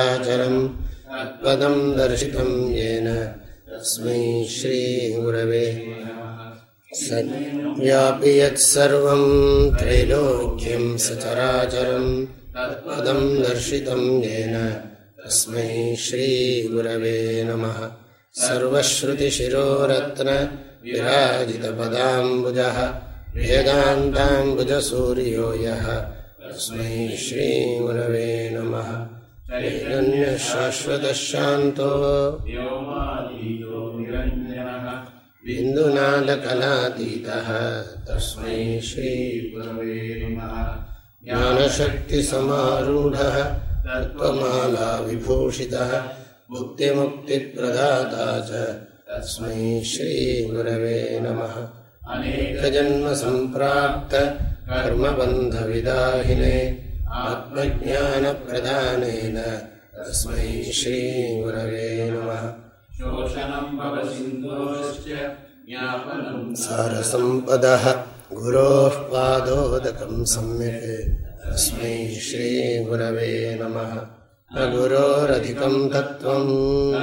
आचरम् तत्पदम् दर्शितम् येन तस्मै श्रीगुरवे। सव्यापि यत्सर्वम् त्रैलोक्यम् सचराचरम् तत्पदम् दर्शितम् येन तस्मै श्रीगुरवे नमः। सर्वश्रुतिशिरोरत्न विराजितपदाम्बुजः वेदान्ताम्बुजसूर्यो यः तस्मै श्रीगुरवे नमः। चैतन्यशाश्वतः शान्तो बिन्दुनादकलातीतः तस्मै श्रीगुरवे नमः। ज्ञानशक्तिसमारूढः। तत्त्वमाला विभूषितः। मुक्तिमुक्तिप्रदाता च। तस्मै श्रीगुरवे नमः। अनेकजन्मसम्प्राप्त कर्मबन्धविदाहिने। आत्मज्ञानप्रदानेन तस्मै श्रीगुरवे नमः। सारसम्पदः गुरोः पादोदकम् सम्यक्। तस्मै श्रीगुरवे नमः। न गुरोरधिकम् तत्त्वम्।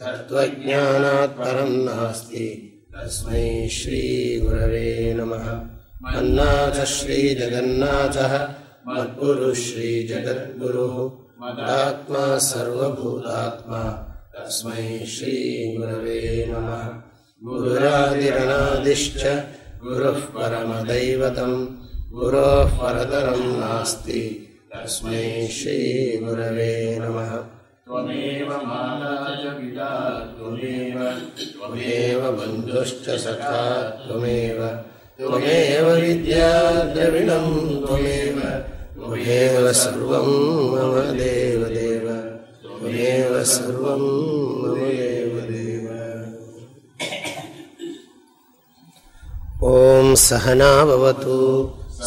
तत्त्वज्ञानात् परम् नास्ति। तस्मै श्रीगुरवे नमः मन्नाथ श्रीजगन्नाथः मद्गुरुः श्रीजगद्गुरुः मदात्मा सर्वभूतात्मा। तस्मै श्रीगुरवे नमः। गुरुरादिरणादिश्च गुरुः परमदैवतम् गुरोः परतरम् नास्ति। तस्मै श्रीगुरवे नमः। त्वमेव माता च पिता त्वमेव त्वमेव बन्धुश्च सखा त्वमेव त्वमेव विद्या द्रविणम् त्वमेव त्वमेव सर्वम् मम देवदेव, त्वमेव सर्वम् मम देवदेव। ॐ सहनाभवतु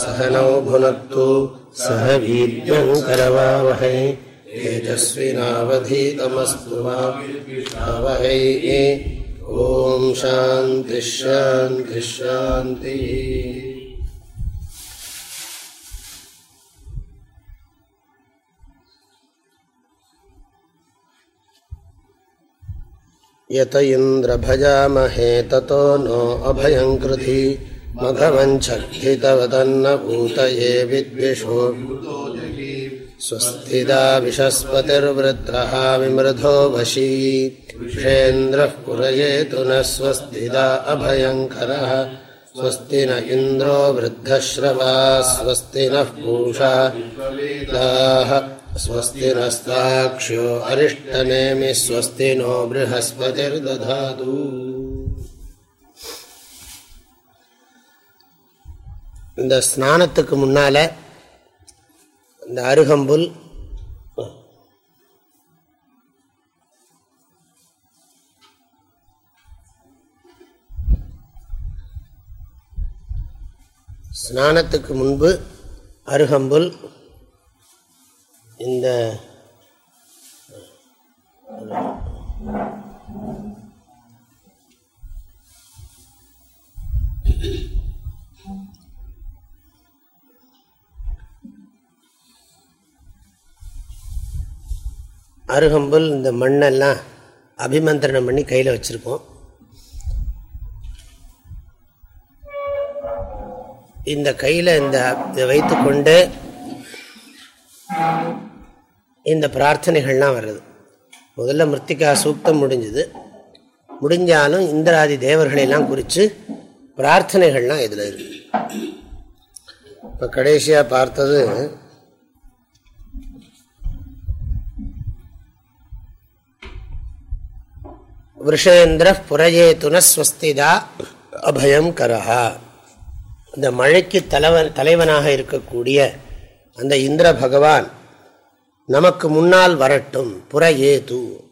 सहनौ भुनक्तु सह वीर्यङ्करवावहै तेजस्विनावधीतमस्तु मा वहै यत इन्द्रभजामहे ततो नो अभयम् कृधि मघवञ्छितवतन्नभूतये विद्विषो स्वस्तिदा विशस्पतिर्वृत्रः विमृधो वशी विषेन्द्रः पुरयेतु न स्वस्तिदा अभयङ्करः स्वस्ति न इन्द्रो वृद्धश्रवा स्वस्ति नः पूषा स्वस्ति नस्ताक्ष्यो अरिष्टनेमि स्वस्ति नो बृहस्पतिर्दधातु இந்த ஸ்நானத்துக்கு முன்னால இந்த அருகம்புல். ஸ்நானத்துக்கு முன்பு அருகம்புல் இந்த அருகம்புல் இந்த மண்ணெல்லாம் அபிமந்திரணம் பண்ணி கையில் வச்சுருக்கோம். இந்த கையில் இந்த இதை வைத்துக்கொண்டு இந்த பிரார்த்தனைகள்லாம் வருது. முதல்ல மிருத்திகா சூக்தம் முடிஞ்சுது. முடிஞ்சாலும் இந்திராதி தேவர்களையெல்லாம் குறித்து பிரார்த்தனைகள்லாம் இதில் இருக்கு. இப்போ கடைசியாக பார்த்தது விஷேந்திர புரஜேதுன ஸ்வஸ்திதா அபயம் கரஹா இந்த மழைக்கு தலைவன் தலைவனாக இருக்கக்கூடிய அந்த இந்திர பகவான் நமக்கு முன்னால் வரட்டும். புற ஏது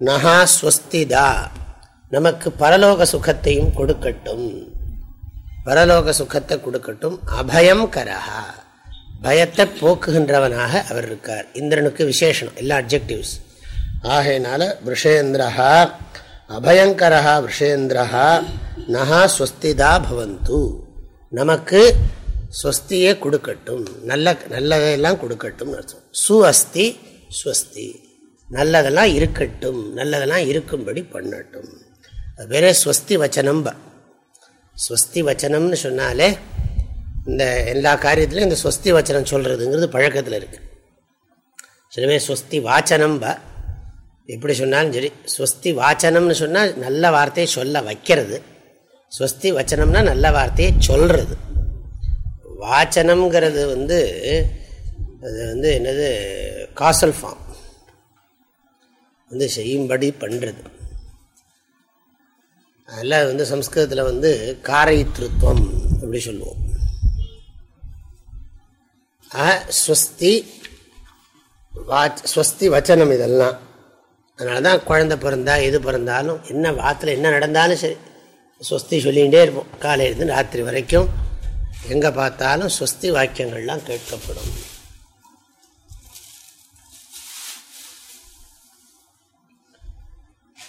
நகா ஸ்வஸ்திதா. நமக்கு பரலோக சுகத்தையும் கொடுக்கட்டும். பரலோக சுகத்தை கொடுக்கட்டும். அபயம் கரஹா. பயத்தை போக்குகின்றவனாக அவர் இருக்கார். இந்திரனுக்கு விசேஷனம் எல்லா அப்ஜெக்டிவ்ஸ் ஆகையினால விஷேந்திரா அபயங்கரா விஷேந்திரா நகா ஸ்வஸ்திதா பவந்து. நமக்கு ஸ்வஸ்தியே கொடுக்கட்டும். நல்ல நல்லதெல்லாம் கொடுக்கட்டும் அர்த்தம். சு அஸ்தி ஸ்வஸ்தி. நல்லதெல்லாம் இருக்கட்டும். நல்லதெல்லாம் இருக்கும்படி பண்ணட்டும். அது பேரே ஸ்வஸ்தி வச்சனம்ப. ஸ்வஸ்தி வச்சனம்னு சொன்னாலே இந்த எல்லா காரியத்திலையும் இந்த ஸ்வஸ்தி வச்சனம் சொல்கிறதுங்கிறது பழக்கத்தில் இருக்குது சில பேர் ஸ்வஸ்தி வாச்சனம்ப. எப்படி சொன்னாலும் சரி ஸ்வஸ்தி வாச்சனம்னு சொன்னால் நல்ல வார்த்தையை சொல்ல வைக்கிறது. ஸ்வஸ்தி வச்சனம்னா நல்ல வார்த்தையை சொல்கிறது வாச்சனம்ங்கிறது வந்து அது வந்து என்னது காசல் ஃபார்ம். வந்து செய்யும்படி பண்ணுறது அதில் வந்து சம்ஸ்கிருதத்தில் வந்து காரைத்திருத்துவம் அப்படி சொல்லுவோம். ஸ்வஸ்தி வாச் ஸ்வஸ்தி வச்சனம் இதெல்லாம். அதனால தான் குழந்த பிறந்தா எது பிறந்தாலும் என்ன வாத்தில் என்ன நடந்தாலும் சரி ஸ்வஸ்தி சொல்லிகிட்டே இருப்போம். காலையிலேருந்து ராத்திரி வரைக்கும் எங்கே பார்த்தாலும் ஸ்வஸ்தி வாக்கியங்கள்லாம் கேட்கப்படும்.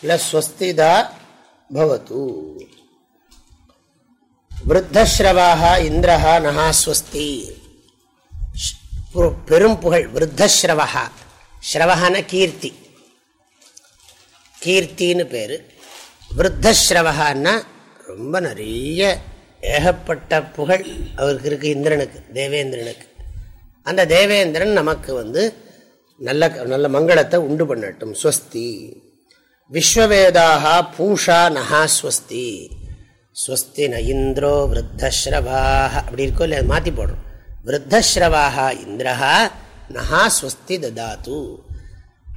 இல்லை ஸ்வஸ்திதா பவத்து விருத்தஸ்ரவாக இந்திரஹா நகா ஸ்வஸ்தி. பெரும் புகழ் விருத்தஸ்ரவா ஸ்ரவஹான கீர்த்தி. கீர்த்தின்னு பேர். விருத்தஸ்ரவகான்னா ரொம்ப நிறைய ஏகப்பட்ட புகழ் அவருக்கு இருக்குது இந்திரனுக்கு தேவேந்திரனுக்கு. அந்த தேவேந்திரன் நமக்கு வந்து நல்ல நல்ல மங்களத்தை உண்டு பண்ணட்டும். ஸ்வஸ்தி. விஸ்வவேதாக பூஷா நகா ஸ்வஸ்தி. ஸ்வஸ்தி ந இந்திரோ விருத்தஸ்ரவாக. அப்படி இருக்கோ இல்லை மாற்றி போடுறோம். விருத்தஸ்ரவாக இந்திரஹா நகா ஸ்வஸ்தி ததாத்து.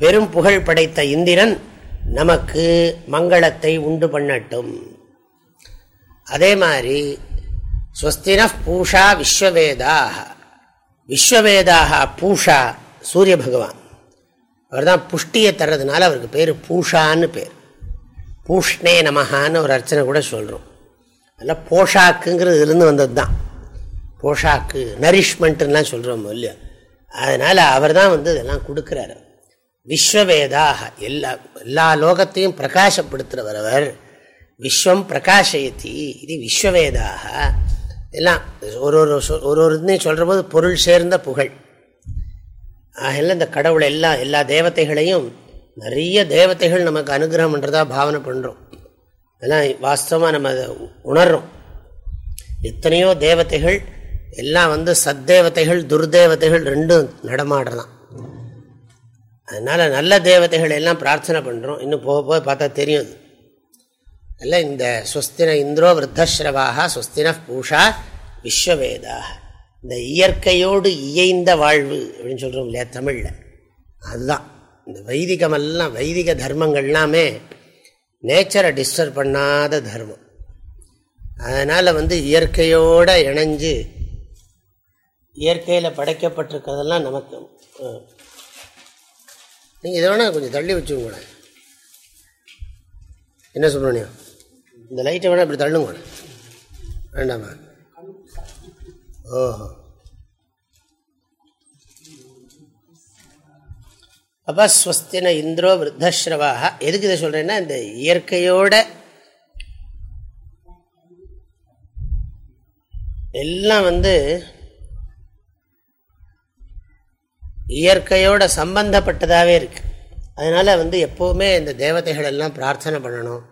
பெரும் புகழ் படைத்த இந்திரன் நமக்கு மங்களத்தை உண்டு பண்ணட்டும். அதே மாதிரி ஸ்வஸ்தின பூஷா விஸ்வவேதாக. விஸ்வவேதாக பூஷா சூரிய பகவான். அவர் தான் புஷ்டியை தர்றதுனால அவருக்கு பேர் பூஷான்னு பேர். பூஷ்ணே நமஹான்னு ஒரு அர்ச்சனை கூட சொல்கிறோம் அதில் போஷாக்குங்கிறது இருந்து வந்தது தான் போஷாக்கு நரிஷ்மெண்ட்டுலாம் சொல்கிறோம் இல்லையா? அதனால் அவர் தான் வந்து இதெல்லாம் கொடுக்குறாரு விஸ்வவேதாக எல்லா எல்லா லோகத்தையும் பிரகாசப்படுத்துகிறவர் அவர் விஸ்வம் பிரகாஷயத்தி இது விஸ்வவேதாக. எல்லாம் ஒரு ஒரு ஒரு ஒரு இதுன்னு சொல்கிற போது பொருள் சேர்ந்த புகழ். ஆகல இந்த கடவுளை எல்லா எல்லா தேவதைகளையும் நிறைய தேவதைகள் நமக்கு அனுகிரகம் பண்ணுறதா பாவனை பண்ணுறோம் அதெல்லாம் வாஸ்தவமாக நம்ம அதை உணர்றோம். எத்தனையோ தேவதைகள் எல்லாம் வந்து சத்தேவதைகள் துர்தேவதைகள் ரெண்டும் நடமாடலாம் அதனால் நல்ல தேவதைகள் எல்லாம் பிரார்த்தனை பண்ணுறோம் இன்னும் போக போக பார்த்தா தெரியும் அது. இந்த ஸ்வஸ்தின இந்திரோ விருத்தஸ்ரவாக ஸ்வஸ்தின பூஷா விஸ்வவேதா. இந்த இயற்கையோடு இயைந்த வாழ்வு அப்படின்னு சொல்கிறோம் இல்லையா தமிழில். அதுதான். இந்த வைதிகமெல்லாம் வைதிக தர்மங்கள்லாமே நேச்சரை டிஸ்டர்ப் பண்ணாத தர்மம். அதனால் வந்து இயற்கையோடு இணைஞ்சு இயற்கையில் படைக்கப்பட்டிருக்கிறதெல்லாம் நமக்கு நீங்கள் இதை வேணால் கொஞ்சம் தள்ளி வச்சுக்கோங்க என்ன சுப்பிரமணியம் இந்த லைட்டை வேணால் இப்படி தள்ளுங்க வேண்டாமா? ஓஹோ. அப்போ ஸ்வஸ்தின இந்திரோ விருத்தஸ்ரவாக எதுக்கு இதை சொல்கிறேன்னா இந்த இயற்கையோட எல்லாம் வந்து இயற்கையோட சம்பந்தப்பட்டதாகவே இருக்குது அதனால் வந்து எப்போவுமே இந்த தேவதைகள் எல்லாம் பிரார்த்தனை பண்ணணும்.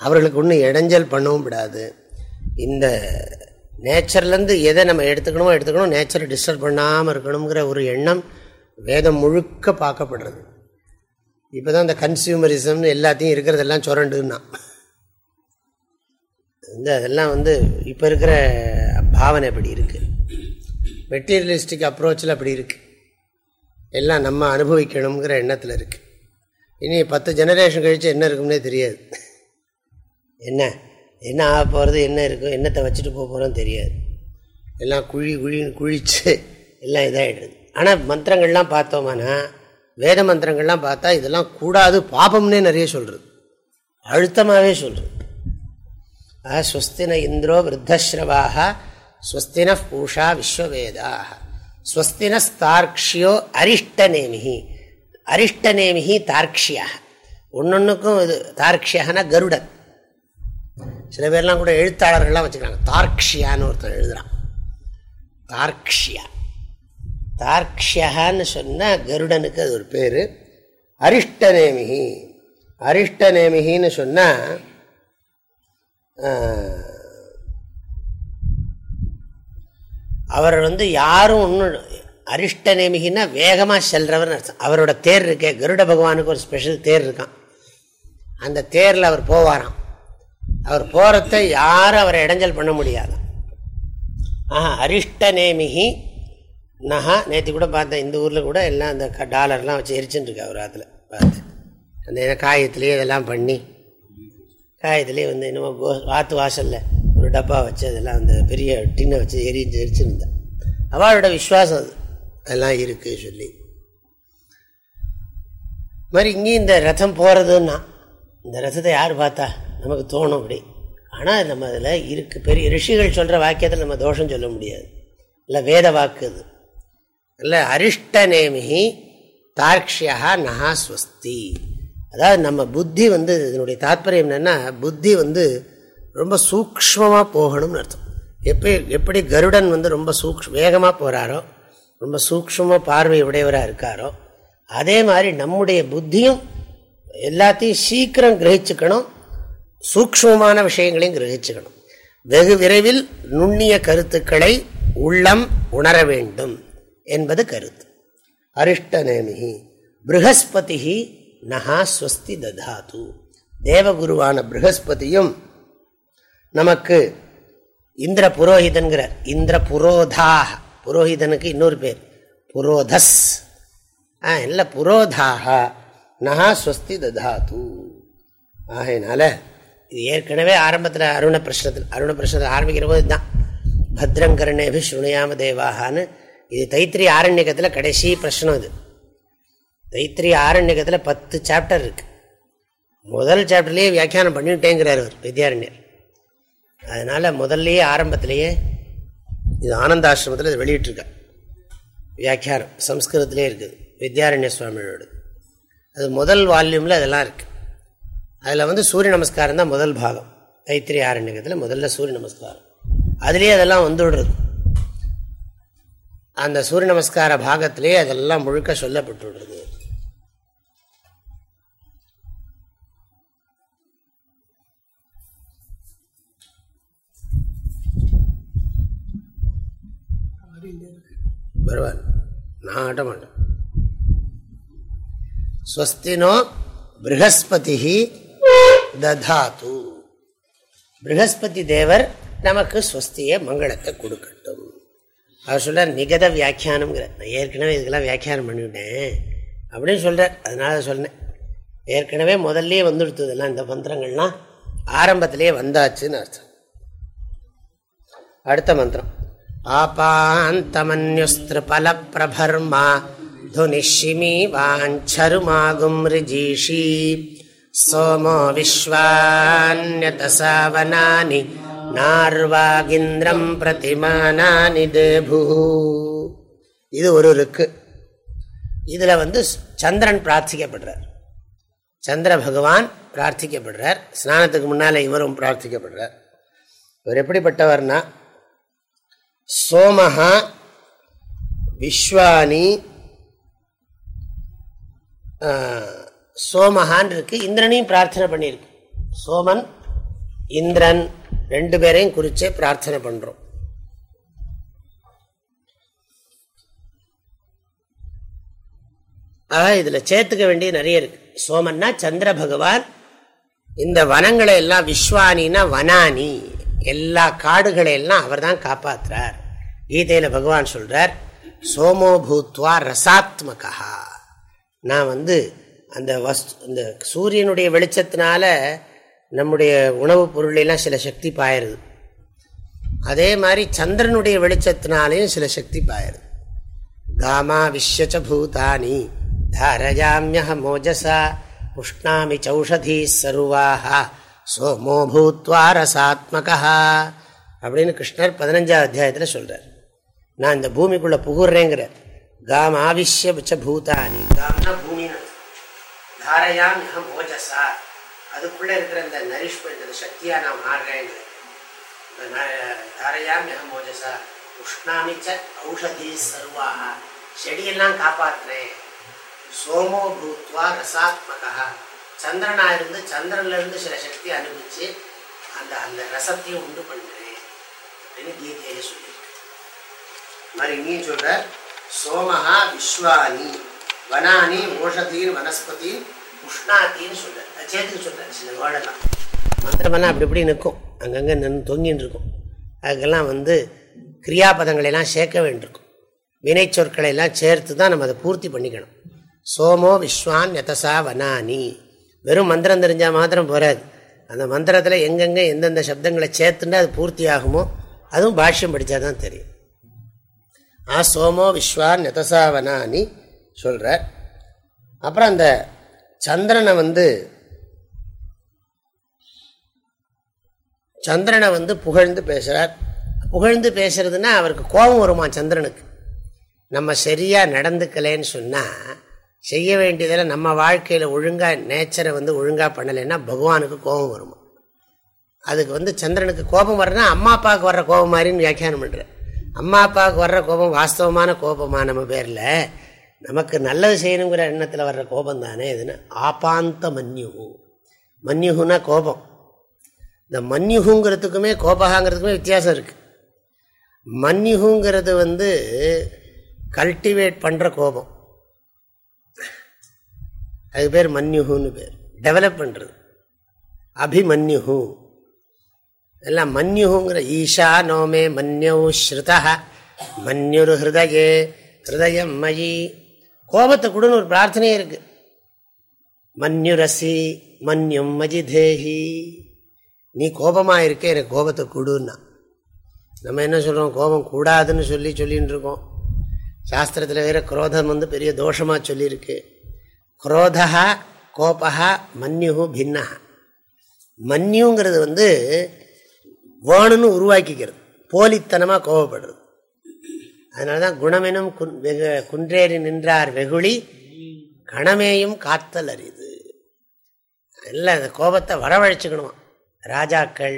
அவர்களுக்கு ஒன்றும் இடைஞ்சல் பண்ணவும் விடாது. இந்த நேச்சர்லேருந்து எதை நம்ம எடுத்துக்கணுமோ எடுத்துக்கணும். நேச்சரை டிஸ்டர்ப் பண்ணாமல் இருக்கணுங்கிற ஒரு எண்ணம் வேதம் முழுக்க பார்க்கப்படுறது. இப்போ தான் இந்த கன்சியூமரிசம்னு எல்லாத்தையும் இருக்கிறதெல்லாம் சுரண்டுன்னா. வந்து அதெல்லாம் வந்து இப்போ இருக்கிற பாவனை அப்படி இருக்குது மெட்டீரியலிஸ்டிக் அப்ரோச்சில் அப்படி இருக்குது எல்லாம் நம்ம அனுபவிக்கணுங்கிற எண்ணத்தில் இருக்குது இனி பத்து ஜெனரேஷன் கழித்து என்ன இருக்கும்னே தெரியாது. என்ன? என்ன ஆக போகிறது என்ன இருக்கும் என்னத்தை வச்சுட்டு போக போகிறோம் தெரியாது. எல்லாம் குழி குழின்னு குழித்து எல்லாம் இதாகிடுது ஆனால் மந்திரங்கள்லாம் பார்த்தோமானா வேத மந்திரங்கள்லாம் பார்த்தா இதெல்லாம் கூடாது பாபம்னே நிறைய சொல்கிறது அழுத்தமாகவே சொல்கிறது ஆக ஸ்வஸ்தின இந்திரோ விருத்தஸ்ரவாக ஸ்வஸ்தின பூஷா விஸ்வவேதாக ஸ்வஸ்தினஸ்தார்க்ஷியோ அரிஷ்டநேமிகி அரிஷ்டநேமிகி தார்க்ஷியாக ஒன்னொன்றுக்கும் இது தார்க்ஷியாகனா கருடன். சில பேர்லாம் கூட எழுத்தாளர்கள்லாம் வச்சுக்கிறாங்க. தார்க்ஷியான்னு ஒருத்தர் எழுதுகிறான் தார்க்ஷியா. தார்க்ஷியான்னு சொன்னால் கருடனுக்கு அது ஒரு பேர். அரிஷ்டநேமிகி அரிஷ்டநேமிகின்னு சொன்னால் அவர் வந்து யாரும் ஒன்றும் அரிஷ்டநேமிகின்னா வேகமாக செல்றவர் அர்த்தம். அவரோட தேர் இருக்கே கருட பகவானுக்கு ஒரு ஸ்பெஷல் தேர் இருக்கான். அந்த தேரில் அவர் போவாராம். அவர் போகிறத யாரும் அவரை இடைஞ்சல் பண்ண முடியாது. ஆஹா அரிஷ்டநேமிகி நகா நேற்று கூட பார்த்தேன் இந்த ஊரில் கூட எல்லாம் அந்த டாலர்லாம் வச்சு எரிச்சுட்டுருக்கு அவர் அதில் பார்த்து. அந்த காயத்துலேயே இதெல்லாம் பண்ணி காயத்துலேயே வந்து என்னமோ கோ வாத்து வாசலில் டப்பா வச்சு அதெல்லாம் அந்த பெரிய டின்னை வச்சு எரிஞ்சு எரிச்சுருந்தேன். அவளோட விஸ்வாசம் அது. அதெல்லாம் இருக்குது சொல்லி. மாதிரி இங்கேயும் இந்த ரதம் போகிறதுன்னா இந்த ரதத்தை யார் பார்த்தா? நமக்கு தோணும் அப்படி. ஆனால் நம்ம அதில் இருக்கு. பெரிய ரிஷிகள் சொல்கிற வாக்கியத்தில் நம்ம தோஷம் சொல்ல முடியாது. இல்லை வேத வாக்கு அது. இல்லை அரிஷ்டநேமி தார்க்ஷியா நகா ஸ்வஸ்தி அதாவது நம்ம புத்தி வந்து இதனுடைய தாற்பயம் என்னென்னா புத்தி வந்து ரொம்ப சூக்மமாக போகணும்னு அர்த்தம். எப்படி எப்படி கருடன் வந்து ரொம்ப சூக்ஷ் வேகமாக போகிறாரோ ரொம்ப சூக்மமாக பார்வை உடையவராக இருக்காரோ அதே மாதிரி நம்முடைய புத்தியும் எல்லாத்தையும் சீக்கிரம் கிரகிச்சுக்கணும் சூக்மமான விஷயங்களையும் கிரகிச்சுக்கணும். வெகு விரைவில் நுண்ணிய கருத்துக்களை உள்ளம் உணர வேண்டும் என்பது கருத்து. அரிஷ்டநேமிகி ப்ரஹஸ்பதி நகா ஸ்வஸ்தி ததாது. தேவகுருவான ப்ரஹஸ்பதியும் நமக்கு இந்திர புரோஹிதன்கிறார் இந்திர புரோதாக புரோஹிதனுக்கு இன்னொரு பேர். புரோதஸ். ஆ இல்லை புரோதாக நகா ஸ்வஸ்தி ததாது. ஆகையினால இது ஏற்கனவே ஆரம்பத்தில் அருண பிரஷ்னத்தில் அருண பிரஷ்னத்தில் ஆரம்பிக்கிற போது தான் பத்ரங்கரணேபி ஸ்ருணியாம தேவாகான்னு இது தைத்திரி ஆரண்யகத்தில் கடைசி பிரச்சனை இது. தைத்திரி ஆரண்யகத்தில் பத்து சாப்டர் இருக்கு. முதல் சாப்டர்லேயே வியாக்கியானம் பண்ணிட்டேங்கிறார் அவர் வித்யாரண்யர் அதனால் முதல்லையே ஆரம்பத்திலேயே இது ஆனந்தாசிரமத்தில் இது வெளியிட்டிருக்க வியாக்கியானம் சம்ஸ்கிருதத்திலே இருக்குது வித்யாரண்ய சுவாமியோடு அது முதல் வால்யூமில் அதெல்லாம் இருக்குது அதில் வந்து சூரிய நமஸ்காரம் தான் முதல் பாகம். தைத்திரி ஆரண்யகத்தில் முதல்ல சூரிய நமஸ்காரம். அதுலேயே அதெல்லாம் வந்து விடுறது அந்த சூரிய நமஸ்கார பாகத்திலே அதெல்லாம் முழுக்க சொல்லப்பட்டு பரவாயில்ல. நான் ஆட்ட மாட்டேன். ஸ்வஸ்தினோ ப்ரஹஸ்பதி ததாத்து ப்ரஹஸ்பதி தேவர் நமக்கு ஸ்வஸ்திய மங்களத்தை கொடுக்கட்டும். அவர் சொல்கிறார் நிகத வியாக்கியானம்ங்கிற. நான் ஏற்கனவே இதுக்கெல்லாம் வியாக்கியானம் பண்ணிவிட்டேன் அப்படின்னு சொல்கிறார் அதனால சொன்னேன் ஏற்கனவே முதல்லையே வந்துடுத்ததெல்லாம் இந்த மந்திரங்கள்லாம். ஆரம்பத்திலேயே வந்தாச்சுன்னு அர்த்தம். அடுத்த மந்திரம். ஆபாந்தமன்யுஸ்திருபல பிரபர்மா ரிஜீஷி. சோமோ விஸ்வான்யதசாவனானி நார்வாகிந்திரம் பிரதிமானானி தேபு. இது ஒரு இருக்கு இதில் வந்து சந்திரன் பிரார்த்திக்கப்படுறார். சந்திர பகவான் பிரார்த்திக்கப்படுறார். ஸ்நானத்துக்கு முன்னால் இவரும் பிரார்த்திக்கப்படுறார். இவர் எப்படிப்பட்டவர்னா சோமஹா விஸ்வானி சோமஹான் இருக்கு இந்திரனையும் பிரார்த்தனை பண்ணியிருக்கு சோமன் இந்திரன் ரெண்டு பேரையும் குறிச்சே பிரார்த்தனை பண்றோம். ஆக இதுல சேர்த்துக்க வேண்டியது நிறைய இருக்கு. சோமன்னா சந்திர பகவான் இந்த வனங்களை எல்லாம் விஸ்வானின்னா வனானி. எல்லா காடுகளையெல்லாம் அவர் தான் காப்பாற்றுறார் கீதையில் பகவான் சொல்கிறார் சோமோபூத்வா ரசாத்மகா நான் வந்து அந்த வஸ்து இந்த சூரியனுடைய வெளிச்சத்தினால நம்முடைய உணவுப் பொருளெல்லாம் சில சக்தி பாயிருது அதே மாதிரி சந்திரனுடைய வெளிச்சத்தினாலையும் சில சக்தி பாயிருது காமா விஸ்வச்ச பூதானி தாரயாமியக மோஜசா புஷ்ணாமி சௌஷதி சருவாகா சோமோ பூத்வா ரசாத்மகா அப்படின்னு கிருஷ்ணர் பதினஞ்சாவது அத்தியாயத்தில் சொல்கிறார் நான் இந்த பூமிக்குள்ளே புகுறேங்கிறார் காம் ஆவிஷ்ய பிச்ச பூதானி. காம்னா பூமி தாரையாம் மிக மோஜசா அதுக்குள்ளே இருக்கிற இந்த நரிஷ்மெண்ட் இந்த சக்தியாக நான் மாறுறேங்கிறேன் தாரையாம் மிக மோஜசா உஷ்ணாமிச்ச ஔஷதி சர்வாக செடியெல்லாம் காப்பாற்றுறேன் சோமோ பூத்வா ரசாத்மகா. சந்திரனா இருந்து சந்திரன்ல இருந்து சில சக்தி அனுபவிச்சு அந்த அந்த ரசத்தையும் உண்டு பண்ணுறேன் அப்படின்னு கீதையில சொல்லியிருக்கு. மாதிரி இங்கேயும் சொல்கிற சோமஹா விஸ்வானி வனானி ஓஷதீன் வனஸ்பதி உஷ்ணாத்தின்னு சொல்ற. அது சேர்த்துக்கு சொல்றேன் சில வேர்டெல்லாம். மந்திரமெல்லாம் அப்படி இப்படி நிற்கும். அங்கங்கே நின்று தொங்கின்னு இருக்கும். அதுக்கெல்லாம் வந்து கிரியாபதங்களெல்லாம் சேர்க்க வேண்டியிருக்கும். வினை சொற்களை எல்லாம் சேர்த்து தான் நம்ம அதை பூர்த்தி பண்ணிக்கணும். சோமோ விஸ்வான் யதசா வனானி. வெறும் மந்திரம் தெரிஞ்சால் மாத்திரம் போகாது அந்த மந்திரத்தில் எங்கெங்கே எந்தெந்த சப்தங்களை சேர்த்துன்னா அது பூர்த்தி ஆகுமோ அதுவும் பாஷ்யம் படித்தா தான் தெரியும். ஆ சோமோ விஸ்வா நெதசாவனானி வனானி சொல்கிறார் அப்புறம் அந்த சந்திரனை வந்து சந்திரனை வந்து புகழ்ந்து பேசுகிறார் புகழ்ந்து பேசுறதுன்னா அவருக்கு கோபம் வருமா சந்திரனுக்கு? நம்ம சரியாக நடந்துக்கலேன்னு சொன்னால் செய்ய வேண்டியதில் நம்ம வாழ்க்கையில் ஒழுங்காக நேச்சரை வந்து ஒழுங்காக பண்ணலைன்னா பகவானுக்கு கோபம் வருமா? அதுக்கு வந்து சந்திரனுக்கு கோபம் வரனா அம்மா அப்பாவுக்கு வர்ற கோபம் மாதிரின்னு வியாக்கியானம் பண்ணுறேன் அம்மா அப்பாவுக்கு வர்ற கோபம் வாஸ்தவமான கோபமாக நம்ம பேரில் நமக்கு நல்லது செய்யணுங்கிற எண்ணத்தில் வர்ற கோபம் தானே எதுன்னு ஆபாந்த மன்யுகு. மன்யுகுனா கோபம். இந்த மன்யுகுங்கிறதுக்குமே கோபகாங்கிறதுக்குமே வித்தியாசம் இருக்குது மன்யுகுங்கிறது வந்து கல்டிவேட் பண்ணுற கோபம். அது பேர் மன்யுகுன்னு பேர். டெவலப் பண்ணுறது அபிமன்யுகு எல்லாம் மன்யுகுங்கிற ஈஷா நோமே மன்யௌ ஸ்ருதா மன்யுரு ஹிருதயே ஹிருதயம் மயி. கோபத்தை கொடுன்னு ஒரு பிரார்த்தனையே இருக்கு. மன்யுரசி மன்யும் மஜிதேஹி. நீ கோபமாக இருக்க எனக்கு கோபத்தை கொடுன்னா. நம்ம என்ன சொல்கிறோம் கோபம் கூடாதுன்னு சொல்லி சொல்லின்னு இருக்கோம். சாஸ்திரத்தில் வேறு குரோதம் வந்து பெரிய தோஷமாக சொல்லியிருக்கு. குரோதா கோபா மன்யு பின்னா மன்யுங்கிறது வந்து வேணும்னு உருவாக்கிக்கிறது. போலித்தனமாக கோபப்படுறது. அதனால தான் குணமெனும் குன் வெகு குன்றேறி நின்றார் வெகுளி கணமேயும் காத்தல் அறிது இல்லை அந்த கோபத்தை வரவழைச்சிக்கணுமா? ராஜாக்கள்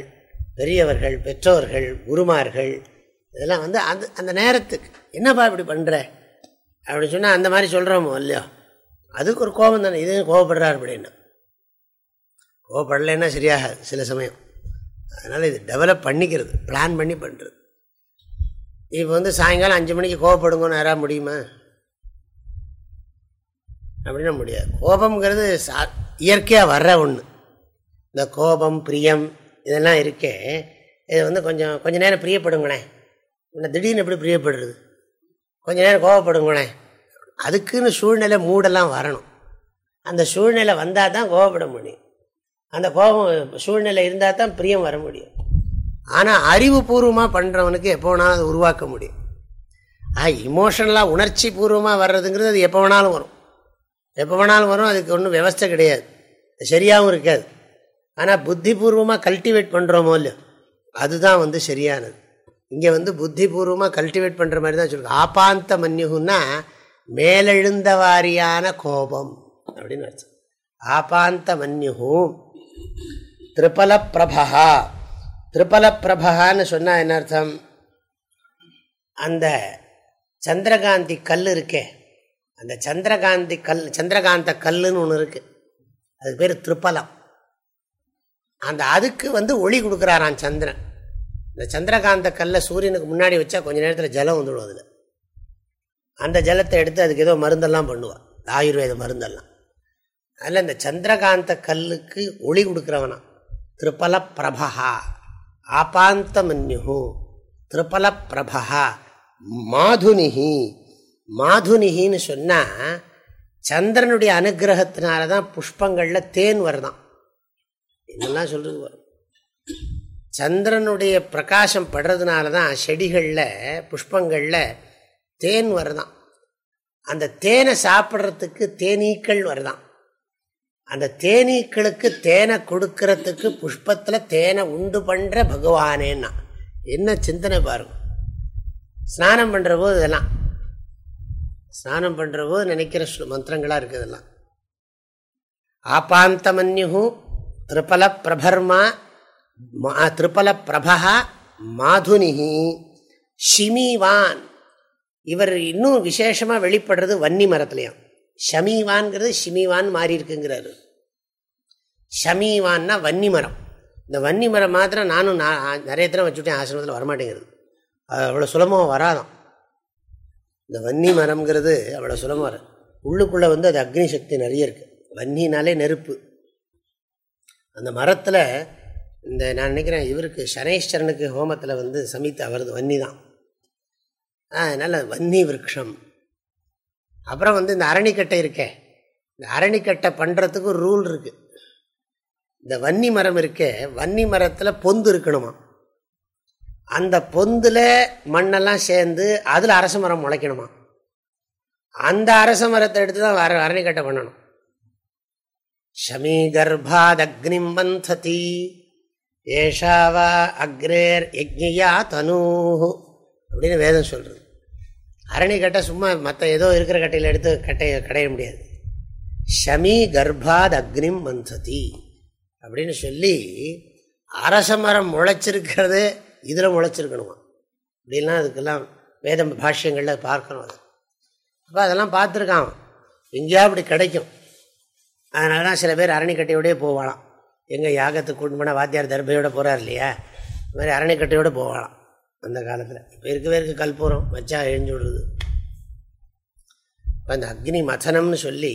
பெரியவர்கள் பெற்றோர்கள் குருமார்கள் இதெல்லாம் வந்து அந்த அந்த நேரத்துக்கு. என்னப்பா இப்படி பண்ணுற அப்படின்னு சொன்னால் அந்த மாதிரி சொல்கிறோமோ இல்லையோ? அதுக்கு ஒரு கோபம் தானே. இது கோபப்படுறார் அப்படின்னா. கோபப்படலைன்னா சரியாகாது சில சமயம். அதனால் இது டெவலப் பண்ணிக்கிறது பிளான் பண்ணி பண்ணுறது இப்போ வந்து சாயங்காலம் அஞ்சு மணிக்கு கோபப்படுங்கன்னு யாராக முடியுமா? அப்படின்னா முடியாது. கோபம்ங்கிறது சா இயற்கையாக வர்ற ஒன்று இந்த கோபம் பிரியம் இதெல்லாம் இருக்கே. இது வந்து கொஞ்சம் கொஞ்சம் நேரம் பிரியப்படுங்களேன். உன்னை திடீர்னு எப்படி பிரியப்படுறது? கொஞ்சம் நேரம் கோபப்படுங்களேன். அதுக்குன்னு சூழ்நிலை மூடெல்லாம் வரணும். அந்த சூழ்நிலை வந்தால் தான் கோபப்பட முடியும். அந்த கோபம் சூழ்நிலை இருந்தால் தான் பிரியம் வர முடியும். ஆனால் அறிவுபூர்வமாக பண்ணுறவனுக்கு எப்போ வேணாலும் அதை உருவாக்க முடியும். ஆ இமோஷனலாக உணர்ச்சி பூர்வமாக வர்றதுங்கிறது அது எப்போ வேணாலும் வரும். எப்போ வேணாலும் வரும் அதுக்கு ஒன்றும் விவஸ்தை கிடையாது. சரியாகவும் இருக்காது. ஆனால் புத்திபூர்வமாக கல்டிவேட் பண்ணுறோமோ இல்லையோ அதுதான் வந்து சரியானது. இங்கே வந்து புத்திபூர்வமாக கல்டிவேட் பண்ணுற மாதிரி தான் சொல்லுங்க ஆபாந்த மன்யுகுன்னா மேலெழுந்த வாரியான கோபம் அப்படின்னு அர்த்தம். ஆபாந்த மன்யுகும் திரிபல பிரபா திரிபல பிரபகான்னு சொன்னால் என்ன அர்த்தம்? அந்த சந்திரகாந்தி கல் இருக்கே அந்த சந்திரகாந்தி கல் சந்திரகாந்த கல்லுன்னு ஒன்று இருக்குது அதுக்கு பேர் திரிபலம் அந்த அதுக்கு வந்து ஒளி கொடுக்குறாராம் சந்திரன். இந்த சந்திரகாந்த கல்லை சூரியனுக்கு முன்னாடி வச்சா கொஞ்ச நேரத்தில் ஜலம் வந்துடும் அதில். அந்த ஜலத்தை எடுத்து அதுக்கு ஏதோ மருந்தெல்லாம் பண்ணுவான் ஆயுர்வேத மருந்தெல்லாம். அதில் இந்த சந்திரகாந்த கல்லுக்கு ஒளி கொடுக்குறவனா. திருப்பல பிரபா ஆபாந்த மன்யு திருப்பல பிரபா மாதுனிகி மாதுனிகின்னு சொன்னால் சந்திரனுடைய அனுகிரகத்தினால தான் புஷ்பங்களில் தேன் வருதான். என்னெல்லாம் சொல்கிறது வரும் சந்திரனுடைய பிரகாசம் படுறதுனால தான் செடிகளில் புஷ்பங்களில் தேன் வருதான். அந்த தேனை சாப்பிட்றதுக்கு தேனீக்கள் வருதான். அந்த தேனீக்களுக்கு தேனை கொடுக்கறதுக்கு புஷ்பத்தில் தேனை உண்டு பண்ணுற பகவானேன்னா. என்ன சிந்தனை பாருங்க. ஸ்நானம் பண்ணுற போது இதெல்லாம். ஸ்நானம் பண்ணுற போது நினைக்கிற மந்திரங்களாக இருக்குது இதெல்லாம். ஆபாந்தமன்யு திரிபல பிரபர்மா திரிபல பிரபா மாதுனிஹி ஷிமிவான். இவர் இன்னும் விசேஷமாக வெளிப்படுறது வன்னி மரத்துலையும். ஷமீவான்ங்கிறது ஷிமிவான் மாறி இருக்குங்கிறாரு ஷமீவான்னா வன்னி மரம். இந்த வன்னி மரம் மாத்திரம் நானும் நான் நிறைய தடவை வச்சுட்டேன் ஆசிரமத்தில் வரமாட்டேங்கிறது. அது அவ்வளோ சுலபமாக வராதான் இந்த வன்னி மரம்ங்கிறது அவ்வளோ சுலபமாக வரும் உள்ளுக்குள்ளே வந்து அது அக்னி சக்தி நிறைய இருக்குது வன்னினாலே நெருப்பு. அந்த மரத்தில் இந்த நான் நினைக்கிறேன் இவருக்கு சனேஸ்வரனுக்கு ஹோமத்தில் வந்து சமித்த வருது வன்னி தான் அதனால் வன்னி விரக்ஷம் அப்புறம் வந்து இந்த அரணிக்கட்டை இருக்கே. இந்த அரணிக்கட்டை பண்ணுறதுக்கு ஒரு ரூல் இருக்குது இந்த வன்னி மரம் இருக்கே வன்னி மரத்தில் பொந்து இருக்கணுமா? அந்த பொந்தில் மண்ணெல்லாம் சேர்ந்து அதில் அரச மரம் முளைக்கணுமா? அந்த அரச மரத்தை எடுத்து தான் அர அரணிக்கட்டை பண்ணணும். ஷமீ கர்ப்பாதக்னிம் வந்ததி ஏஷாவா அக்ரேர் யஜ்யா தனூ அப்படின்னு வேதம் சொல்கிறது அரணி கட்டை சும்மா மற்ற ஏதோ இருக்கிற கட்டையில் எடுத்து கட்டையை கடைய முடியாது. ஷமி கர்ப்பாத் அக்னிம் மந்ததி அப்படின்னு சொல்லி அரச மரம் முளைச்சிருக்கிறது இதில் முளைச்சிருக்கணுமா? அப்படின்லாம் அதுக்கெல்லாம் வேத பாஷ்யங்களில் பார்க்கணும் அது. அப்போ அதெல்லாம் பார்த்துருக்கான். எங்கேயா அப்படி கிடைக்கும். அதனால தான் சில பேர் அரணிக்கட்டையோடய போவாளாம். எங்கள் யாகத்துக்கு கூட்டு போனால் வாத்தியார் தர்பையோடு போகிறார் இல்லையா? இது மாதிரி அரணிக்கட்டையோடு போவாளாம். அந்த காலத்தில். இப்போ இருக்கவே இருக்க கல்பூரம் வச்சா எழுஞ்சு விடுறது இப்போ அந்த அக்னி மதனம்னு சொல்லி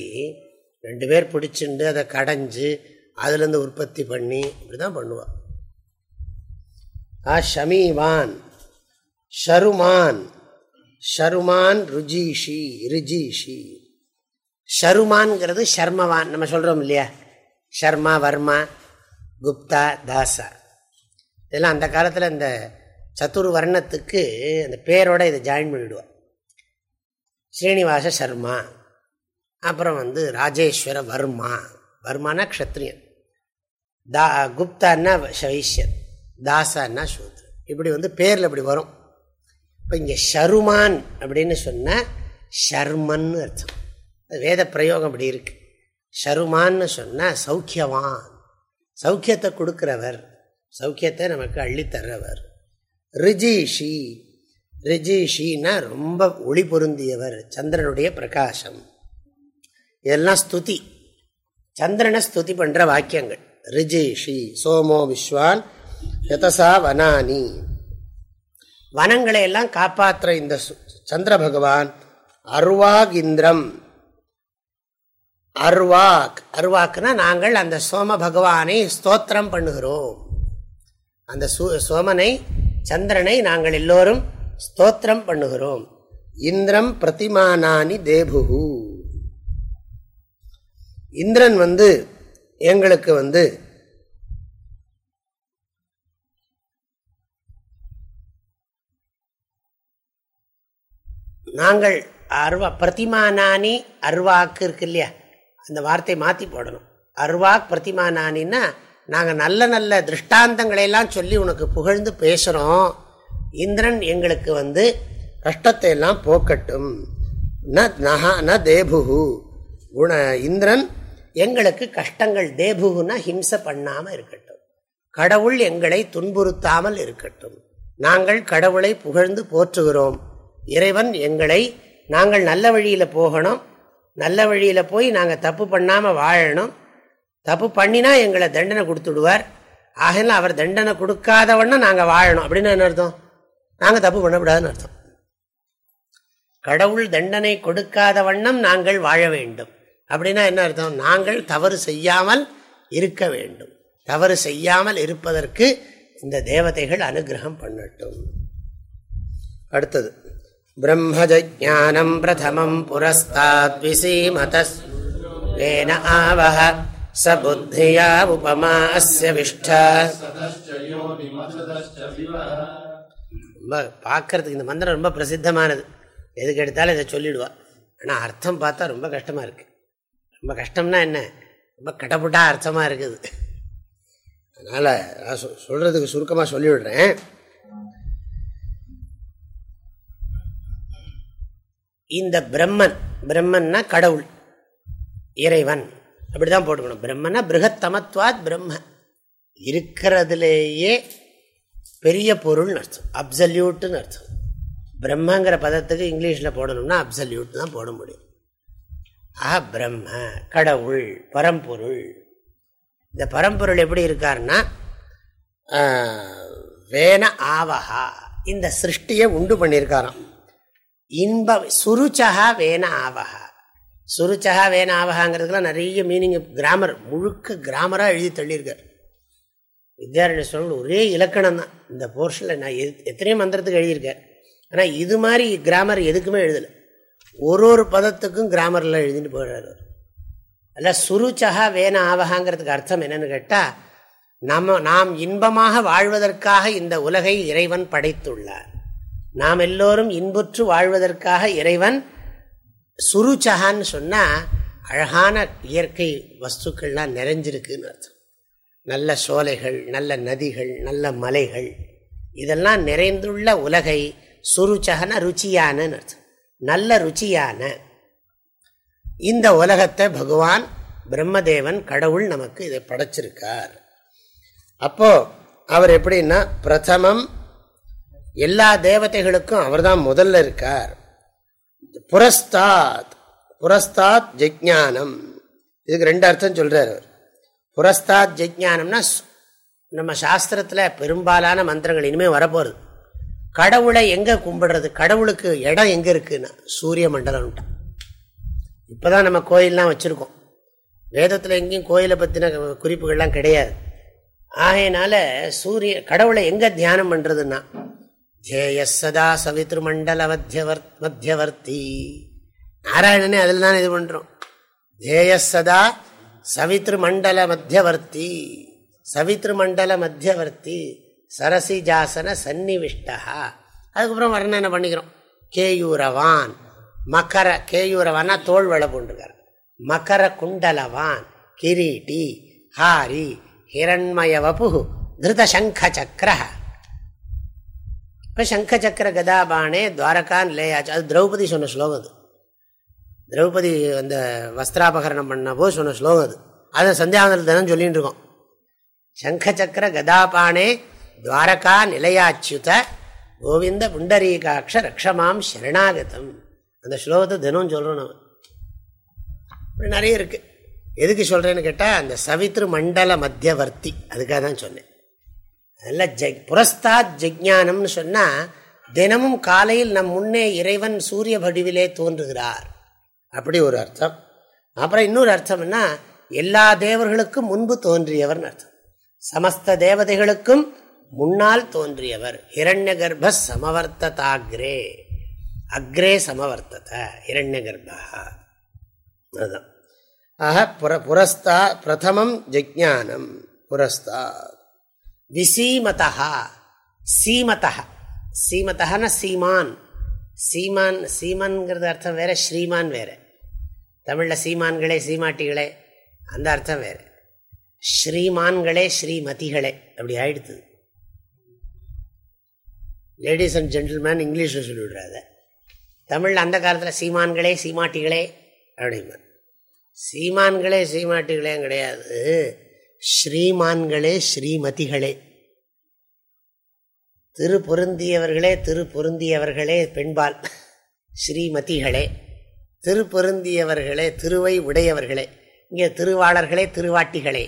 ரெண்டு பேர் பிடிச்சிண்டு அதை கடைஞ்சு அதுலேருந்து உற்பத்தி பண்ணி இப்படி தான் பண்ணுவாள் ஆ ஷமீவான் ஷருமான் ஷருமான் ருஜிஷி ரிஜிஷி. ஷருமான்ங்கிறது ஷர்மவான் நம்ம சொல்கிறோம் இல்லையா? ஷர்மா வர்மா குப்தா தாசா. இதெல்லாம் அந்த காலத்தில் இந்த சத்துரு வர்ணத்துக்கு அந்த பேரோட இதை ஜாயின் பண்ணிவிடுவார் ஸ்ரீனிவாச சர்மா அப்புறம் வந்து ராஜேஸ்வர வர்மா வர்மானா க்ஷத்ரியன் தா குப்தான்னா வைஷ்யன் தாசான்னா சூத்ரன். இப்படி வந்து பேரில் இப்படி வரும். இப்போ இங்கே ஷருமான் அப்படின்னு சொன்னால் ஷர்மன்னு அர்த்தம். வேத பிரயோகம் அப்படி இருக்கு. ஷருமான்னு சொன்னால் சௌக்கியவான். சௌக்கியத்தை கொடுக்குறவர். சௌக்கியத்தை நமக்கு அள்ளித்தர்றவர். ரிஜிஷி. ரிஜிஷின்னா ரொம்ப ஒளி பொருந்தியவர் சந்திரனுடைய பிரகாசம். இதெல்லாம் ஸ்துதி. சந்திரனை ஸ்துதி பண்ணுற வாக்கியங்கள். ரிஜிஷி சோமோ விஸ்வான் யதசா வனானி. வனங்களை எல்லாம் காப்பாற்றுற இந்த சந்திர பகவான் அருவாக் இந்திரம். அருவாக். அருவாக்குனா நாங்கள் அந்த சோம பகவானை ஸ்தோத்திரம் பண்ணுகிறோம். அந்த சோமனை சந்திரனை நாங்கள் எல்லோரும் ஸ்தோத்திரம் பண்ணுகிறோம். இந்திரம் பிரதிமானானி தேபுகு இந்திரன் வந்து எங்களுக்கு வந்து நாங்கள் அருவா பிரதிமானானி அருவாக்கு இருக்கு இல்லையா? அந்த வார்த்தையை மாற்றி போடணும். அருவாக் பிரதிமானானின்னா நாங்கள் நல்ல நல்ல திருஷ்டாந்தங்களை எல்லாம் சொல்லி உனக்கு புகழ்ந்து பேசுகிறோம் இந்திரன் எங்களுக்கு வந்து கஷ்டத்தை எல்லாம் போக்கட்டும். ந நஹா ந தேபுகு குண இந்திரன் எங்களுக்கு கஷ்டங்கள் தேபுகுன்னா ஹிம்சை பண்ணாமல் இருக்கட்டும். கடவுள் எங்களை துன்புறுத்தாமல் இருக்கட்டும். நாங்கள் கடவுளை புகழ்ந்து போற்றுகிறோம். இறைவன் எங்களை நாங்கள் நல்ல வழியில் போகணும். நல்ல வழியில் போய் நாங்கள் தப்பு பண்ணாமல் வாழணும். தப்பு பண்ணினா எங்களை தண்டனை கொடுத்துடுவார் ஆகல அவர் தண்டனை கொடுக்காதவன்னா நாங்கள் வாழணும். அப்படின்னு என்ன அர்த்தம்? நாங்கள் தப்பு பண்ணக்கூடாதுன்னு அர்த்தம். கடவுள் தண்டனை கொடுக்காத வண்ணம் நாங்கள் வாழ வேண்டும். அப்படின்னா என்ன அர்த்தம்? நாங்கள் தவறு செய்யாமல் இருக்க வேண்டும். தவறு செய்யாமல் இருப்பதற்கு இந்த தேவதைகள் அனுகிரகம் பண்ணட்டும். அடுத்தது. பிரம்மஜானம் பிரதமம் புரஸ்தாத் ஆவக ச புத்தியா உபமா விஷ்டா ரொம்ப பார்க்கறதுக்கு இந்த மந்திரம் ரொம்ப பிரசித்தமானது. எதுக்கு எடுத்தாலும் இதை சொல்லிடுவா. ஆனால் அர்த்தம் பார்த்தா ரொம்ப கஷ்டமாக இருக்குது ரொம்ப கஷ்டம்னா என்ன? ரொம்ப கடப்புட்டா அர்த்தமாக இருக்குது. அதனால் நான் சொல்கிறதுக்கு சுருக்கமாக சொல்லிவிடுறேன். இந்த பிரம்மன் பிரம்மன்னா கடவுள் இறைவன். அப்படி தான் போட்டுக்கணும். பிரம்மன்னா பிருகத்தமத்வாத் பிரம்ம. இருக்கிறதுலேயே பெரிய பொருள்னு அர்த்தம். அப்சல்யூட்டுன்னு அர்த்தம். பிரம்மங்கிற பதத்துக்கு இங்கிலீஷில் போடணும்னா அப்சல்யூட் தான் போட முடியும். ஆஹா பிரம்ம கடவுள் பரம்பொருள். இந்த பரம்பொருள் எப்படி இருக்காருன்னா வேன ஆவஹா. இந்த சிருஷ்டியை உண்டு பண்ணியிருக்காராம். இன்ப சுருச்சகா வேன ஆவஹா. சுருச்சகா வேன ஆவகாங்கிறதுக்குலாம் நிறைய மீனிங் கிராமர் முழுக்க கிராமராக எழுதி தள்ளியிருக்கார். வித்யாரண்ய சுவாமி ஒரே இலக்கணம் தான். இந்த போர்ஷனில் நான் எது எத்தனையோ மந்திரத்துக்கு எழுதியிருக்கேன் ஆனால் இது மாதிரி கிராமர் எதுக்குமே எழுதலை. ஒரு ஒரு பதத்துக்கும் கிராமரில் எழுதிட்டு போயிடுறாரு அல்ல சுருச்சகா வேன ஆவகாங்கிறதுக்கு அர்த்தம் என்னன்னு கேட்டால் நம்ம நாம் இன்பமாக வாழ்வதற்காக இந்த உலகை இறைவன் படைத்துள்ளார். நாம் எல்லோரும் இன்புற்று வாழ்வதற்காக இறைவன் சுருச்சகான்னு சொன்னால் அழகான இயற்கை வஸ்துக்கள்லாம் நிறைஞ்சிருக்குன்னு அர்த்தம். நல்ல சோலைகள் நல்ல நதிகள் நல்ல மலைகள் இதெல்லாம் நிறைந்துள்ள உலகை சுருச்சகன ருச்சியான அர்த்தம். நல்ல ருச்சியான இந்த உலகத்தை பகவான் பிரம்மதேவன் கடவுள் நமக்கு இதை படைச்சிருக்கார். அப்போ அவர் எப்படின்னா பிரதமம் எல்லா தேவதைகளுக்கும் அவர் தான் முதல்ல இருக்கார். புரஸ்தாத். புரஸ்தாத் ஜிக்ஞானம் இதுக்கு ரெண்டு அர்த்தம் சொல்றார் அவர். புரஸ்தாத் ஜிக்ஞானம்னா நம்ம சாஸ்திரத்தில் பெரும்பாலான மந்திரங்கள் இனிமேல் வரப்போகுது. கடவுளை எங்கே கும்பிடுறது? கடவுளுக்கு இடம் எங்கே இருக்குன்னா சூரிய மண்டலம்ட்டா இப்போ தான் நம்ம கோயிலெலாம் வச்சுருக்கோம். வேதத்தில் எங்கேயும் கோயிலை பற்றின குறிப்புகள்லாம் கிடையாது. ஆகையினால சூரிய கடவுளை எங்கே தியானம் பண்ணுறதுன்னா ஜேய சதா சவித்ரு மத்தியவர் மத்தியவர்த்தி நாராயணனே அதில் தான் இது பண்ணுறோம் ஜேய சதா சவித்ரு மண்டல மத்தியவர்த்தி சவித்ரு மண்டல மத்தியவர்த்தி சரசிஜாசன சன்னிவிஷ்டா அதுக்கப்புறம் வர்ணனை பண்ணிக்கிறோம் கேயூரவான் மகர கேயூரவானா தோல் வளை போன்றிருக்கார் மகர குண்டலவான் கிரீட்டி ஹாரி ஹிரண்மய வபு திருதசங்க சக்கர இப்போ சங்க சக்கர கதாபானே துவாரகான் லேயாச்சு அது திரௌபதி சொன்ன ஸ்லோகம் அது. திரௌபதி அந்த வஸ்திராபகரணம் பண்ண சொன்ன ஸ்லோகம் அது. அதை சந்தியாவந்தத்தில் தினம் சொல்லிட்டு இருக்கோம் சங்க சக்கர கதாபானே துவாரகா நிலையாச்சுத கோவிந்த புண்டரீகாட்ச ரக்ஷமாம் சரணாகதம். அந்த ஸ்லோகத்தை தினம் சொல்கிறோம் நம்ம. நிறைய இருக்குது எதுக்கு சொல்கிறேன்னு கேட்டால் அந்த சவித்ரு மண்டல மத்தியவர்த்தி. அதுக்காக தான் சொன்னேன். அதில் ஜெக் புரஸ்தாத் ஜெக்ஞானம்னு சொன்னால் தினமும் காலையில் நம் முன்னே இறைவன் சூரிய வடிவிலே தோன்றுகிறார். அப்படி ஒரு அர்த்தம். அப்புறம் இன்னொரு அர்த்தம்னா எல்லா தேவர்களுக்கும் முன்பு தோன்றியவர்னு அர்த்தம். சமஸ்த தேவதைகளுக்கும் முன்னால் தோன்றியவர். ஹிரண்ய கர்ப்ப சமவர்த்ததாகிரே. அக்ரே சமவர்த்தத ஹிரண்ய கர்ப்பா அதுதான். ஆக புர புரஸ்தா பிரதமம் ஜிஜானம் புரஸ்தா விசீமதா சீமதா சீமத்தகன சீமான். சீமான் சீமான்ங்கிறது அர்த்தம் வேற ஸ்ரீமான் வேற. தமிழில் சீமான்களே சீமாட்டிகளே அந்த அர்த்தம் வேறு. ஸ்ரீமான்களே ஸ்ரீமதிகளே அப்படி ஆயிடுத்து. லேடிஸ் அண்ட் ஜென்டில்மேன் இங்கிலீஷில் சொல்லிவிடுறாத. தமிழில் அந்த காலத்தில் சீமான்களே சீமாட்டிகளே அப்படிமா சீமான்களே சீமாட்டிகளே கிடையாது. ஸ்ரீமான்களே ஸ்ரீமதிகளே. திரு பொருந்தியவர்களே திரு பொருந்தியவர்களே பெண்பால் ஸ்ரீமதிகளே. திரு பொருந்தியவர்களே திருவை உடையவர்களே. இங்கே திருவாளர்களே திருவாட்டிகளே.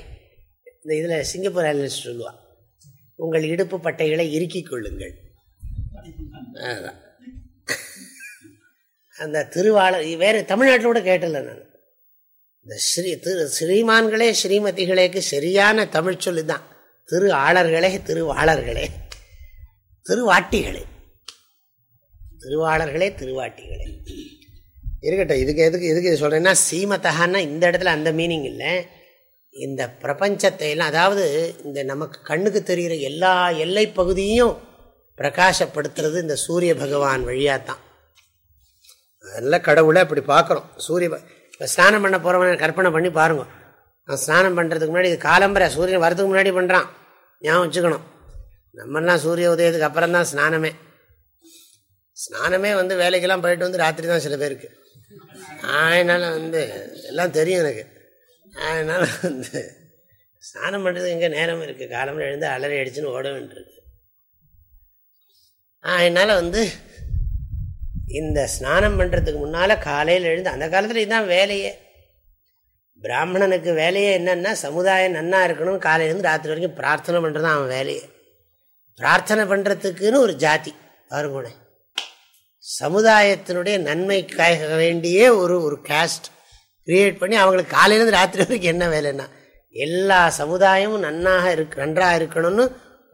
இந்த இதில் சிங்கப்பூர் ஏர்லைன்ஸ் சொல்லுவாள் உங்கள் இடுப்பு பட்டைகளை இறுக்கிக் கொள்ளுங்கள். அதுதான் அந்த திருவாளர் வேறு தமிழ்நாட்டில் கூட கேட்டல நான். இந்த ஸ்ரீ திரு ஸ்ரீமான்களே ஸ்ரீமதிகளேக்கு சரியான தமிழ் சொல்லு தான் திரு ஆளர்களே திருவாளர்களே திருவாட்டிகளே திருவாளர்களே திருவாட்டிகளே இருக்கட்டும் இதுக்கு எதுக்கு எதுக்கு இது சொல்கிறேன்னா சீமத்தகான்னா இந்த இடத்துல அந்த மீனிங் இல்லை. இந்த பிரபஞ்சத்தை எல்லாம் அதாவது இந்த நமக்கு கண்ணுக்கு தெரிகிற எல்லா எல்லை பகுதியும் பிரகாசப்படுத்துறது இந்த சூரிய பகவான் வழியாக தான் அதெல்லாம் கடவுளை அப்படி பார்க்குறோம் சூரிய இப்போ ஸ்நானம் பண்ண போகிறவன கற்பனை பண்ணி பாருங்க. நான் ஸ்நானம் பண்ணுறதுக்கு முன்னாடி இது காலம்பரை சூரியன் வரதுக்கு முன்னாடி பண்ணுறான் ஞாபகம் வச்சுக்கணும். நம்மெல்லாம் சூரிய உதயத்துக்கு அப்புறம் தான் ஸ்நானமே. ஸ்நானமே வந்து வேலைக்கெல்லாம் போயிட்டு வந்து ராத்திரி தான் சில பேருக்கு. அதனால் வந்து எல்லாம் தெரியும் எனக்கு. அதனால் வந்து ஸ்நானம் பண்ணுறது எங்கே நேரம் இருக்குது காலம்பரை எழுந்து அலறி அடிச்சுன்னு ஓட வேண்டியிருக்கு. அதனால் வந்து இந்த ஸ்நானம் பண்ணுறதுக்கு முன்னால் காலையில் எழுந்து அந்த காலத்தில் இதுதான் வேலையே. பிராமணனுக்கு வேலையே என்னென்னா சமுதாயம் நன்னா இருக்கணும். காலையிலேருந்து ராத்திரி வரைக்கும் பிரார்த்தனை பண்ணுறது தான் அவன் வேலையே. பிரார்த்தனை பண்ணுறதுக்குன்னு ஒரு ஜாதி. பாருங்கண்ணே சமுதாயத்தினுடைய நன்மைக்காக வேண்டியே ஒரு ஒரு கேஸ்ட் கிரியேட் பண்ணி அவங்களுக்கு காலையிலேருந்து ராத்திரி வரைக்கும் என்ன வேலைன்னா எல்லா சமுதாயமும் நன்னாக இருக்கு நன்றாக இருக்கணும்னு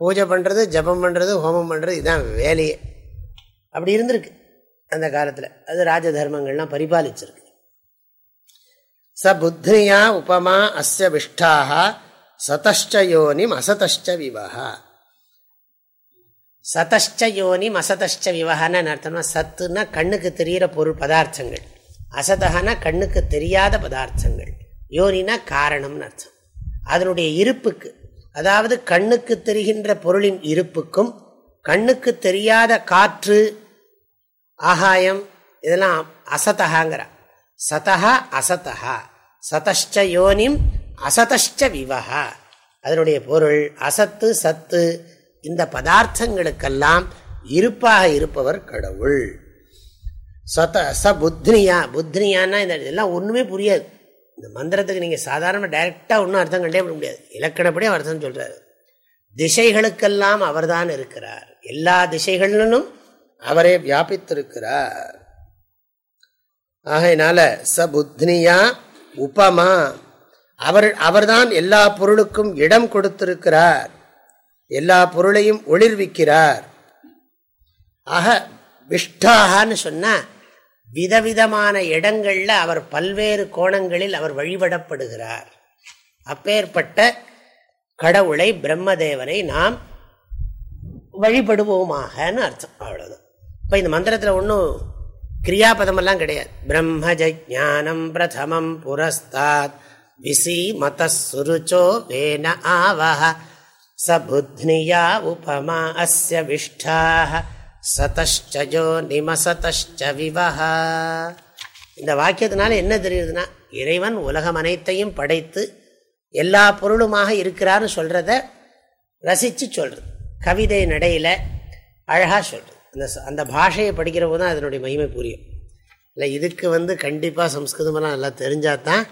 பூஜை பண்ணுறது ஜபம் பண்ணுறது ஹோமம் பண்ணுறது இதுதான் வேலையே. அப்படி இருந்திருக்கு. அந்த காலத்தில். அது ராஜ தர்மங்கள்லாம் பரிபாலிச்சிருக்கு. ச புத்னியா உபமா அஸ்ய விஷ்டாக சதஷ்ட யோனிம் அசதஷ்ட விவகா சதஷ்ட யோனிம் அசதஷ்ட விவகான்னு அர்த்தம்னா சத்துன்னா கண்ணுக்கு தெரிகிற பொருள் பதார்த்தங்கள். அசதகனா கண்ணுக்கு தெரியாத பதார்த்தங்கள். யோனினா காரணம்னு அர்த்தம். அதனுடைய இருப்புக்கு அதாவது கண்ணுக்கு தெரிகின்ற பொருளின் இருப்புக்கும் கண்ணுக்கு தெரியாத காற்று ஆகாயம் இதெல்லாம் அசதகாங்கிற சதா அசதா சதஷ்ட யோனிம் அசதஷ்ட விவகா அதனுடைய பொருள் அசத்து சத்து இந்த பதார்த்தங்களுக்கெல்லாம் இருப்பாக இருப்பவர் கடவுள். சத ச புத்னியா புத்னியான்னா இந்த இதெல்லாம் ஒன்றுமே புரியாது. இந்த மந்திரத்துக்கு நீங்கள் சாதாரண டைரெக்டாக ஒன்றும் அர்த்தம் கண்டே முடியாது. இலக்கணப்படியே அர்த்தம் சொல்கிறார் திசைகளுக்கெல்லாம் அவர்தான் இருக்கிறார். எல்லா திசைகளிலும் அவரே வியாபித்திருக்கிறார். ஆகையினால ச புத்னியா உபமா அவர் அவர்தான் எல்லா பொருளுக்கும் இடம் கொடுத்திருக்கிறார். எல்லா பொருளையும் ஒளிர்விக்கிறார். ஆக விஷ்டாகான்னு சொன்ன விதவிதமான இடங்கள்ல அவர் பல்வேறு கோணங்களில் அவர் வழிபடப்படுகிறார். அப்பேற்பட்ட கடவுளை பிரம்மதேவனை நாம் வழிபடுவோமாகனு அர்த்தம். அவ்வளவுதான். இப்போ இந்த மந்திரத்தில் ஒன்றும் கிரியாபதமெல்லாம் கிடையாது. பிரம்ம ஜானம் பிரதமம் புரஸ்தாத் விசி மத சுருச்சோ வேன ஆவஹ சபுத்னியா உபமா அஸ்ய விஷ்டாக சதஷ்டஜோ நிமசதஷ்ட விவஹா. இந்த வாக்கியத்தினால என்ன தெரியுதுன்னா இறைவன் உலகம் அனைத்தையும் படைத்து எல்லா பொருளுமாக இருக்கிறான்னு சொல்கிறத ரசித்து சொல்கிறது கவிதை நடையில் அழகாக சொல்கிறது அந்த அந்த பாஷையை படிக்கிற போது தான் அதனுடைய மகிமை புரியும். இல்லை இதுக்கு வந்து கண்டிப்பாக சம்ஸ்கிருதமெல்லாம் நல்லா தெரிஞ்சால் தான்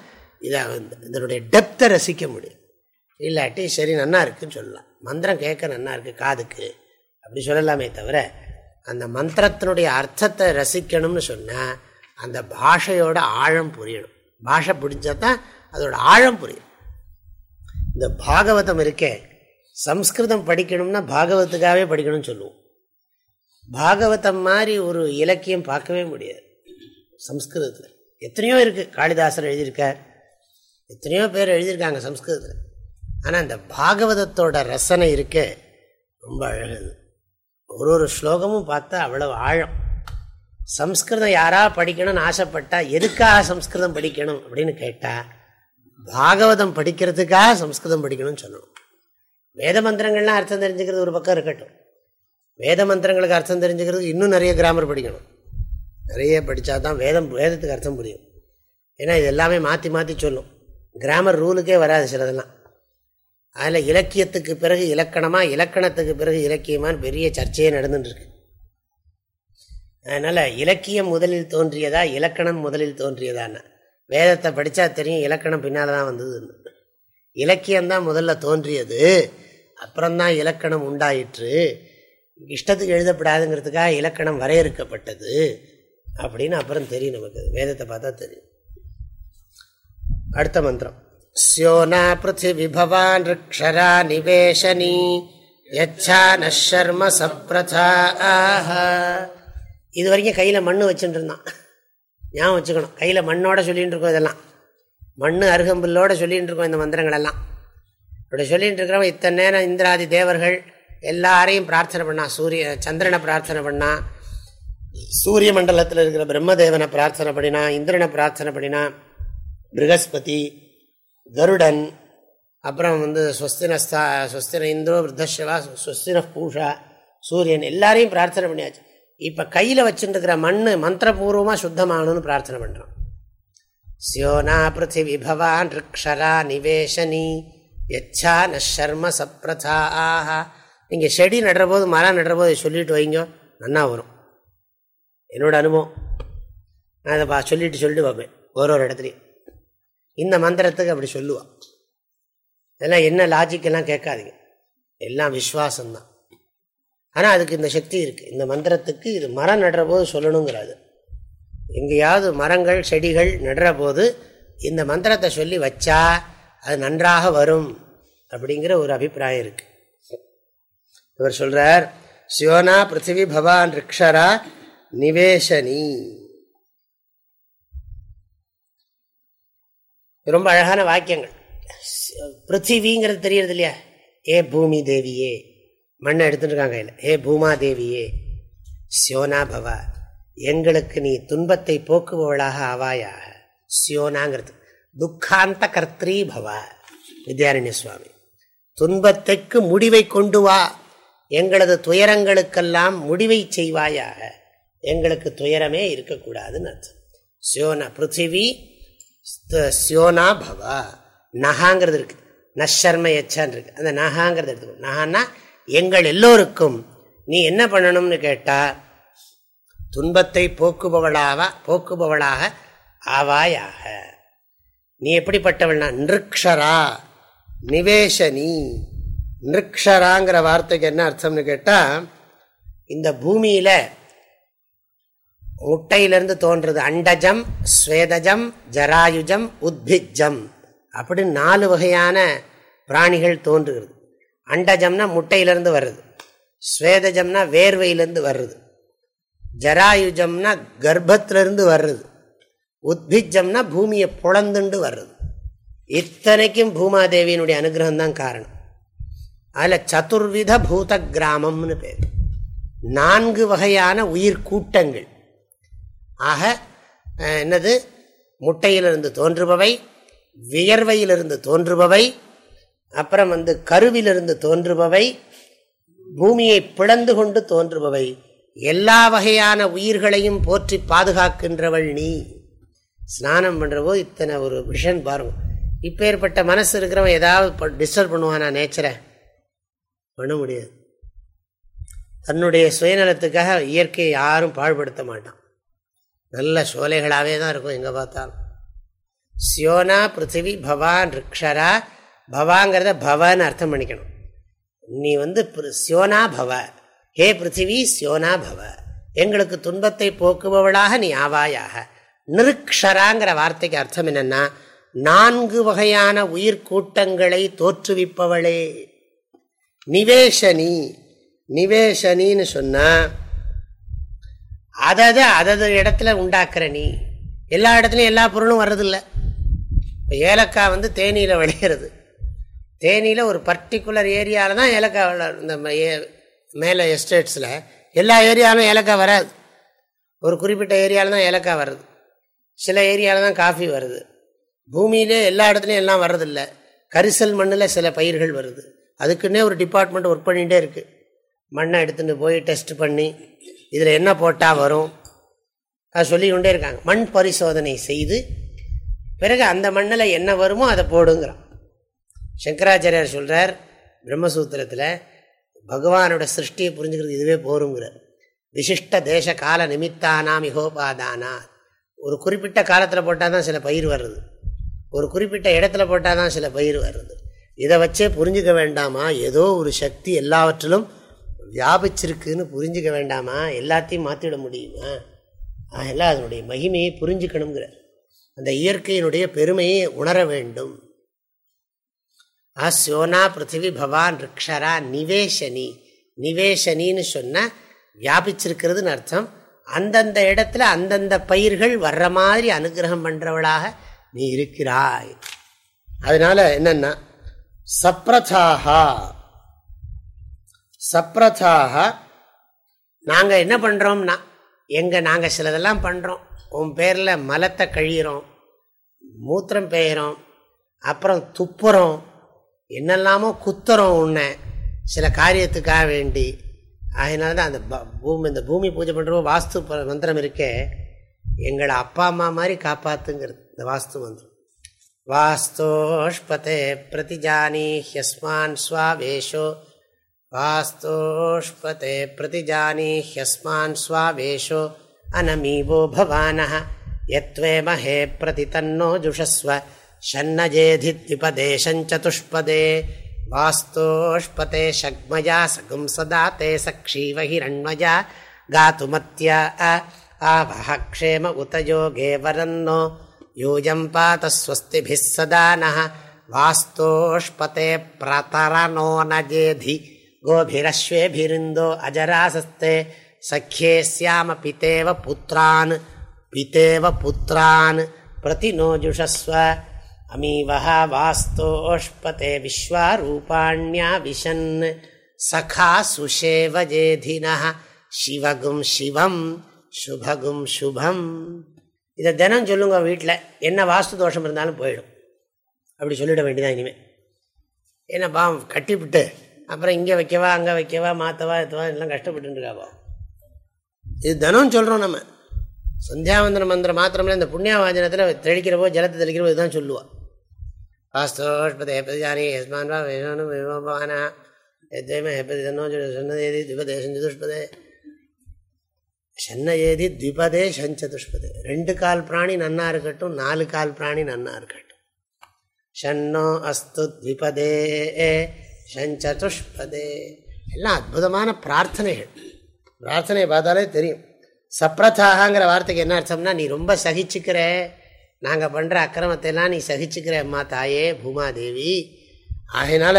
இதை வந்து இதனுடைய டெப்த்தை ரசிக்க முடியும். இல்லாட்டி சரி நன்னா இருக்குன்னு சொல்லலாம். மந்திரம் கேட்க நன்னா இருக்குது காதுக்கு. அப்படி சொல்லலாமே தவிர அந்த மந்திரத்தினுடைய அர்த்தத்தை ரசிக்கணும்னு சொன்னால் அந்த பாஷையோட ஆழம் புரியணும். பாஷை பிடிச்சா தான் அதோட ஆழம் புரியும். இந்த பாகவதம் இருக்கே சம்ஸ்கிருதம் படிக்கணும்னா பாகவத்துக்காகவே படிக்கணும்னு சொல்லுவோம். பாகவதம் மாதிரி ஒரு இலக்கியம் பார்க்கவே முடியாது. சம்ஸ்கிருதத்தில். எத்தனையோ இருக்குது காளிதாசர் எழுதியிருக்கார். எத்தனையோ பேர் எழுதியிருக்காங்க சம்ஸ்கிருதத்தில். ஆனால் அந்த பாகவதத்தோட ரசனை இருக்க ரொம்ப அழகுது. ஒரு ஒரு ஸ்லோகமும் பார்த்தா அவ்வளவு ஆழம். சம்ஸ்கிருதம் யாராக படிக்கணும்னு ஆசைப்பட்டால் எதுக்காக சம்ஸ்கிருதம் படிக்கணும் அப்படின்னு கேட்டால் பாகவதம் படிக்கிறதுக்காக சம்ஸ்கிருதம் படிக்கணும்னு சொல்லணும். வேத மந்திரங்கள்லாம் அர்த்தம் தெரிஞ்சுக்கிறது ஒரு பக்கம் இருக்கட்டும். வேத மந்திரங்களுக்கு அர்த்தம் தெரிஞ்சுக்கிறதுக்கு இன்னும் நிறைய கிராமர் படிக்கணும். நிறைய படித்தா தான் வேதம் வேதத்துக்கு அர்த்தம் புரியும். ஏன்னா இது எல்லாமே மாற்றி மாற்றி சொல்லும். கிராமர் ரூலுக்கே வராது சிலதெல்லாம். அதில் இலக்கியத்துக்கு பிறகு இலக்கணமாக இலக்கணத்துக்கு பிறகு இலக்கியமானு பெரிய சர்ச்சையே நடந்துட்டுருக்கு. அதனால் இலக்கியம் முதலில் தோன்றியதா இலக்கணம் முதலில் தோன்றியதான்னு. வேதத்தை படித்தா தெரியும் இலக்கணம் பின்னால் தான் வந்ததுன்னு. இலக்கியம்தான் முதல்ல தோன்றியது அப்புறம்தான் இலக்கணம் உண்டாயிற்று. இஷ்டத்துக்கு எழுதப்படாதுங்கிறதுக்காக இலக்கணம் வரையறுக்கப்பட்டது அப்படின்னு அப்புறம் தெரியும் நமக்கு. வேதத்தை பார்த்தா தெரியும். அடுத்த மந்திரம். ஸ்யோனா பிருத்திவி ரிக்ஷரா நிவேஷனி யச்சான நர்ம சப்ரதா இது வரைக்கும் கையில் மண் வச்சுட்டு இருந்தான். ஞாபகம் வச்சுக்கணும். கையில் மண்ணோட சொல்லிகிட்டு இருக்கோம் இதெல்லாம். மண் அருகம்புல்லோட சொல்லிகிட்டு இருக்கோம் இந்த மந்திரங்களெல்லாம். இப்படி சொல்லிகிட்டு இருக்கிறவன் இத்தனை நேரம் இந்திராதி தேவர்கள் எல்லாரையும் பிரார்த்தனை பண்ணா சூரிய சந்திரனை பிரார்த்தனை பண்ணா சூரிய மண்டலத்தில் இருக்கிற பிரம்மதேவனை பிரார்த்தனை பண்ணினா இந்திரனை பிரார்த்தனை பண்ணினா பிருகஸ்பதி கருடன் அப்புறம் வந்து ஸ்வஸ்தினஸ்தா ஸ்வஸ்தின இந்திரோ விருத்தசிவா ஸ்வஸ்தின பூஷா சூரியன் எல்லாரையும் பிரார்த்தனை பண்ணியாச்சு. இப்போ கையில் வச்சுட்டுருக்கிற மண் மந்திரபூர்வமாக சுத்தமாகணும்னு பிரார்த்தனை பண்ணுறோம் சியோனா பிருத்திவி பவான் ரிக்ஷரா நிவேஷனி யச்சா நர்ம சப்ரதா ஆஹா நீங்கள் செடி நடுற போது மரம் நடுற போது சொல்லிட்டு வைங்க நன்னா வரும். என்னோட அனுபவம். நான் அதை பா சொல்லிட்டு சொல்லிட்டு பார்ப்பேன் ஒரு ஒரு இடத்துலையும். இந்த மந்திரத்துக்கு அப்படி சொல்லுவான் இதெல்லாம் என்ன லாஜிக்கெல்லாம் கேட்காதீங்க. எல்லாம் விஸ்வாசம்தான் ஆனால் அதுக்கு இந்த சக்தி இருக்குது இந்த மந்திரத்துக்கு இது மரம் நடுற போது சொல்லணுங்கிறாது. எங்கேயாவது மரங்கள் செடிகள் நடுற போது இந்த மந்திரத்தை சொல்லி வச்சா அது நன்றாக வரும் அப்படிங்கிற ஒரு அபிப்பிராயம் இருக்குது இவர் சொல்றார் சியோனா பிருத்திவி பவான் ரிக்ஷரா நிவேசனி ரொம்ப அழகான வாக்கியங்கள். பிருத்திவிங்கிறது தெரியறது இல்லையா? ஏ பூமி தேவியே. மண்ணை எடுத்துட்டு இருக்காங்க ஏ பூமா தேவியே சியோனா பவா எங்களுக்கு நீ துன்பத்தை போக்குபவளாக ஆவாயாக. சியோனாங்கிறது. துக்காந்த கர்த்ரி பவா வித்யாரண்ய சுவாமி துன்பத்துக்கு முடிவை கொண்டு வா. எங்களது துயரங்களுக்கெல்லாம் முடிவை செய்வாயாக. எங்களுக்கு துயரமே இருக்கக்கூடாதுன்னு அர்த்தம். சியோனா பிருத்திவி சியோனா பவா. நகாங்கிறது இருக்கு. நஷர்ம எச்சான் இருக்கு. அந்த நகாங்கிறது எடுத்துக்கணும் நகான்னா எங்கள் எல்லோருக்கும் நீ என்ன பண்ணணும்னு கேட்டா துன்பத்தை போக்குபவளாக போக்குபவளாக ஆவாயாக. நீ எப்படிப்பட்டவள்னா நிருக்ஷரா நிவேசனி நிருக்ஷராங்கிற வார்த்தைக்கு என்ன அர்த்தம்னு கேட்டால் இந்த பூமியில் முட்டையிலிருந்து தோன்றது அண்டஜம் ஸ்வேதஜம் ஜராயுஜம் உத்பிஜம் அப்படின்னு நாலு வகையான பிராணிகள் தோன்றுகிறது. அண்டஜம்னா முட்டையிலிருந்து வர்றது ஸ்வேதஜம்னா வேர்வையிலேருந்து வர்றது ஜராயுஜம்னா கர்ப்பத்திலிருந்து வர்றது உத்பிஜம்னா பூமியை புலந்துண்டு வர்றது இத்தனைக்கும் பூமாதேவியினுடைய அனுகிரகம் தான் காரணம். அதில் சதுர்வித பூத கிராமம்னு பேர். நான்கு வகையான உயிர் கூட்டங்கள். ஆக என்னது? முட்டையிலிருந்து தோன்றுபவை வியர்வையிலிருந்து தோன்றுபவை அப்புறம் வந்து கருவிலிருந்து தோன்றுபவை பூமியை பிளந்து கொண்டு தோன்றுபவை. எல்லா வகையான உயிர்களையும் போற்றி பாதுகாக்கின்றவள் நீ. ஸ்நானம் பண்ணுறவோ இத்தனை ஒரு விஷன் பாருங்க. இப்போ ஏற்பட்ட மனசு இருக்கிறவன் ஏதாவது டிஸ்டர்ப் பண்ணுவானா நேச்சரை பண்ண முடியாது. தன்னுடைய சுயநலத்துக்காக இயற்கையை யாரும் பாழ்படுத்த மாட்டான். நல்ல சோலைகளாகவே தான் இருக்கும் எங்கே பார்த்தாலும். சியோனா பிருத்திவி பவான் ரிக்ஷரா பவாங்கிறத பவன்னு அர்த்தம் பண்ணிக்கணும். நீ வந்து சியோனா பவ. ஹே பிருத்திவி சியோனா பவ. எங்களுக்கு துன்பத்தை போக்குபவளாக நீ ஆவாயாக. நிருக்ஷராங்கிற வார்த்தைக்கு அர்த்தம் என்னென்னா நான்கு வகையான உயிர் கூட்டங்களை தோற்றுவிப்பவளே. நிவேஷனி. நிவேஷனின்னு சொன்னால் அதது அதது இடத்துல உண்டாக்குற நீ. எல்லா இடத்துலையும் எல்லா பொருளும் வர்றதில்ல. ஏலக்காய் வந்து தேனியில் விளையிறது. தேனியில் ஒரு பர்டிகுலர் ஏரியாவில் தான் ஏலக்காய் இந்த மேலே எஸ்டேட்ஸில் எல்லா ஏரியாவிலும் ஏலக்காய் வராது. ஒரு குறிப்பிட்ட ஏரியாவில் தான் ஏலக்காய் வருது சில ஏரியாவில் தான் காஃபி வருது. பூமியிலே எல்லா இடத்துலையும் எல்லாம் வர்றதில்ல. கரிசல் மண்ணில் சில பயிர்கள் வருது. அதுக்குன்னே ஒரு டிபார்ட்மெண்ட் ஒர்க் பண்ணிகிட்டே இருக்குது மண்ணை எடுத்துகிட்டு போய் டெஸ்ட் பண்ணி இதில் என்ன போட்டால் வரும்? அது சொல்லிக்கொண்டே இருக்காங்க. மண் பரிசோதனை செய்து பிறகு அந்த மண்ணில் என்ன வருமோ அதை போடுங்கிறான். சங்கராச்சாரியார் சொல்கிறார் பிரம்மசூத்திரத்தில் பகவானோட சிருஷ்டியை புரிஞ்சுக்கிறது இதுவே போருங்கிறார். விசிஷ்ட தேச கால நிமித்தானாம் இகோபாதானா ஒரு குறிப்பிட்ட காலத்தில் போட்டால் தான் சில பயிர் வர்றது. ஒரு குறிப்பிட்ட இடத்துல போட்டால் தான் சில பயிர் வர்றது. இதை வச்சே புரிஞ்சுக்க வேண்டாமா? ஏதோ ஒரு சக்தி எல்லாவற்றிலும் வியாபிச்சிருக்குன்னு புரிஞ்சுக்க வேண்டாமா? எல்லாத்தையும் மாற்றிட முடியுமா? அதெல்லாம் அதனுடைய மகிமையை புரிஞ்சுக்கணுங்கிற அந்த இயற்கையினுடைய பெருமையை உணர வேண்டும். ஆ சோனா பிருத்திவி பவான் ரிக்ஷரா நிவேஷனி. நிவேஷனின்னு சொன்ன வியாபிச்சிருக்கிறதுன்னு அர்த்தம். அந்தந்த இடத்துல அந்தந்த பயிர்கள் வர்ற மாதிரி அனுகிரகம் பண்ணுறவளாக நீ இருக்கிறாய். அதனால என்னென்னா சப்ரதாகா சப்ரதாக நாங்கள் என்ன பண்ணுறோம்னா எங்கள் நாங்கள் சிலதெல்லாம் பண்ணுறோம் உன் பேரில் மலத்தை கழிகிறோம் மூத்திரம் பெய்கிறோம் அப்புறம் துப்புறோம் என்னெல்லாமோ குத்துறோம் உன்னை சில காரியத்துக்காக வேண்டி. அதனால தான் அந்த பூமி இந்த பூமி பூஜை பண்ணுறப்போ வாஸ்து மந்திரம் இருக்கே எங்களை அப்பா அம்மா மாதிரி காப்பாற்றுங்கிறது இந்த வாஸ்து மந்திரம். வாஸ்தோஷ்பதே பிரதிஜானி ஹியஸ்மான் ஸ்வாவேஷோ வாஸ்தோஷ்பதே பிரதிஜானி ஹியஸ்மான் ஸ்வாவேஷோ अनमीवो भवानः यत्त्वेमहे प्रतितन्नो जुषस्व शन्नजेधिद्विपदे शञ्चतुष्पदे वास्तोष्पते शग्मया सगुंसदा ते सक्षीव हिरण्मया गातुमत्या आवह क्षेम उत योगे वरन्नो यूजम् पात स्वस्तिभिः सदा नः। वास्तोष्पते प्रतरनो न जेधि। गोभिरश्वेभिरिन्दो अजरासस्ते। सख्ये स्याम पितेव पुत्रान्। पितेव पुत्रान्। प्रतिनोजुषस्व। अमीवः वास्तोष्पते विश्वारूपाण्या विशन्। सखा सुषेवजेधिनः शिवगुं शिवं, शुभगुं शुभम्। இதை தினம் சொல்லுங்க வீட்டில் என்ன வாஸ்து தோஷம் இருந்தாலும் போயிடும். அப்படி சொல்லிட வேண்டியதான் இனிமேல் ஏன்னா கட்டிவிட்டு அப்புறம் இங்கே வைக்கவா அங்கே வைக்கவா மாற்றவா எத்தவா எல்லாம் கஷ்டப்பட்டுருக்காவா இது தினம் சொல்கிறோம் நம்ம. சந்தியாவந்தன மந்திரம் மாத்திரமில்ல இந்த புண்ணியவாஜனத்தில் தெளிக்கிறவோ ஜலத்தை தெளிக்கிறவோ இதுதான் சொல்லுவாள் வாஸ்தோஷ்பதே பிரஜானி யஸ்மான் வா வேணு விமோபானா. எத்தையுமே ஹெப்பதி தன்னோ சொன்னதேதி சதுஷ்பதே சென்னை ஏதி திபதே சஞ்சதுஷ்பதே ரெண்டு கால் பிராணி நன்னா இருக்கட்டும் நாலு கால் பிராணி நன்னா இருக்கட்டும். ஷன்னோ அஸ்து திபதே சஞ்சதுஷ்பதே எல்லாம் அற்புதமான பிரார்த்தனைகள். பிரார்த்தனையை பார்த்தாலே தெரியும். சப்ரதாகங்கிற வார்த்தைக்கு என்ன அர்த்தம்னா நீ ரொம்ப சகிச்சுக்கிற நாங்கள் பண்ணுற அக்கிரமத்தை எல்லாம் நீ சகிச்சுக்கிற அம்மா தாயே பூமாதேவி. ஆகையினால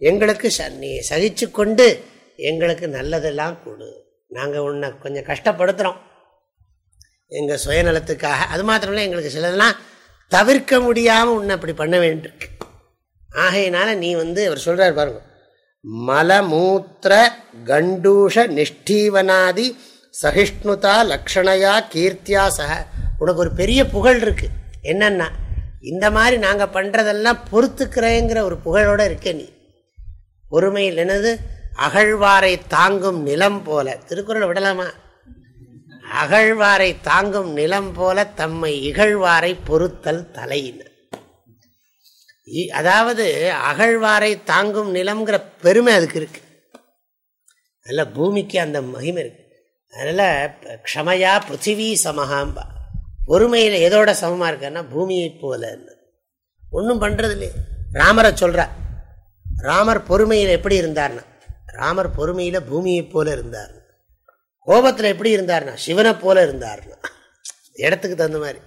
எங்களுக்கு நீ சகிச்சு கொண்டு எங்களுக்கு நல்லதெல்லாம் கொடு. நாங்கள் உன்னை கொஞ்சம் கஷ்டப்படுத்துகிறோம் எங்கள் சுயநலத்துக்காக. அது மாத்திரமில்ல எங்களுக்கு சிலதெல்லாம் தவிர்க்க முடியாமல் உன்னை அப்படி பண்ண வேண்டியிருக்கு. ஆகையினால நீ வந்து அவர் சொல்கிறார் பாருங்க. மலமூத்திர கண்டூஷ நிஷ்டீவனாதி சகிஷ்ணுதா லக்ஷணையா கீர்த்தியா சக. உனக்கு ஒரு பெரிய புகழ் இருக்கு. என்னன்னா இந்த மாதிரி நாங்கள் பண்ணுறதெல்லாம் பொறுத்துக்கிறேங்கிற ஒரு புகழோடு இருக்க நீ. பொறுமையில் என்னது அகழ்வாரை தாங்கும் நிலம் போல. திருக்குறள் விடலாமா? அகழ்வாரை தாங்கும் நிலம் போல தம்மை இகழ்வாரை பொறுத்தல் தலையின். அதாவது அகழ்வாரை தாங்கும் நிலம்ங்கிற பெருமை அதுக்கு இருக்கு. நல்ல பூமிக்கு அந்த மகிமை இருக்கு. அதனால் க்ஷமையா பிருத்திவி சமகாம்பா பொறுமையில் எதோட சமமாக இருக்குன்னா பூமியை போல ஒன்றும் பண்ணுறது இல்லையே ராமரை சொல்கிறார் ராமர் பொறுமையில் எப்படி இருந்தார்னா ராமர் பொறுமையில் பூமியை போல இருந்தார். கோபத்தில் எப்படி இருந்தார்னா சிவனை போல இருந்தார்னா இடத்துக்கு தகுந்த மாதிரி.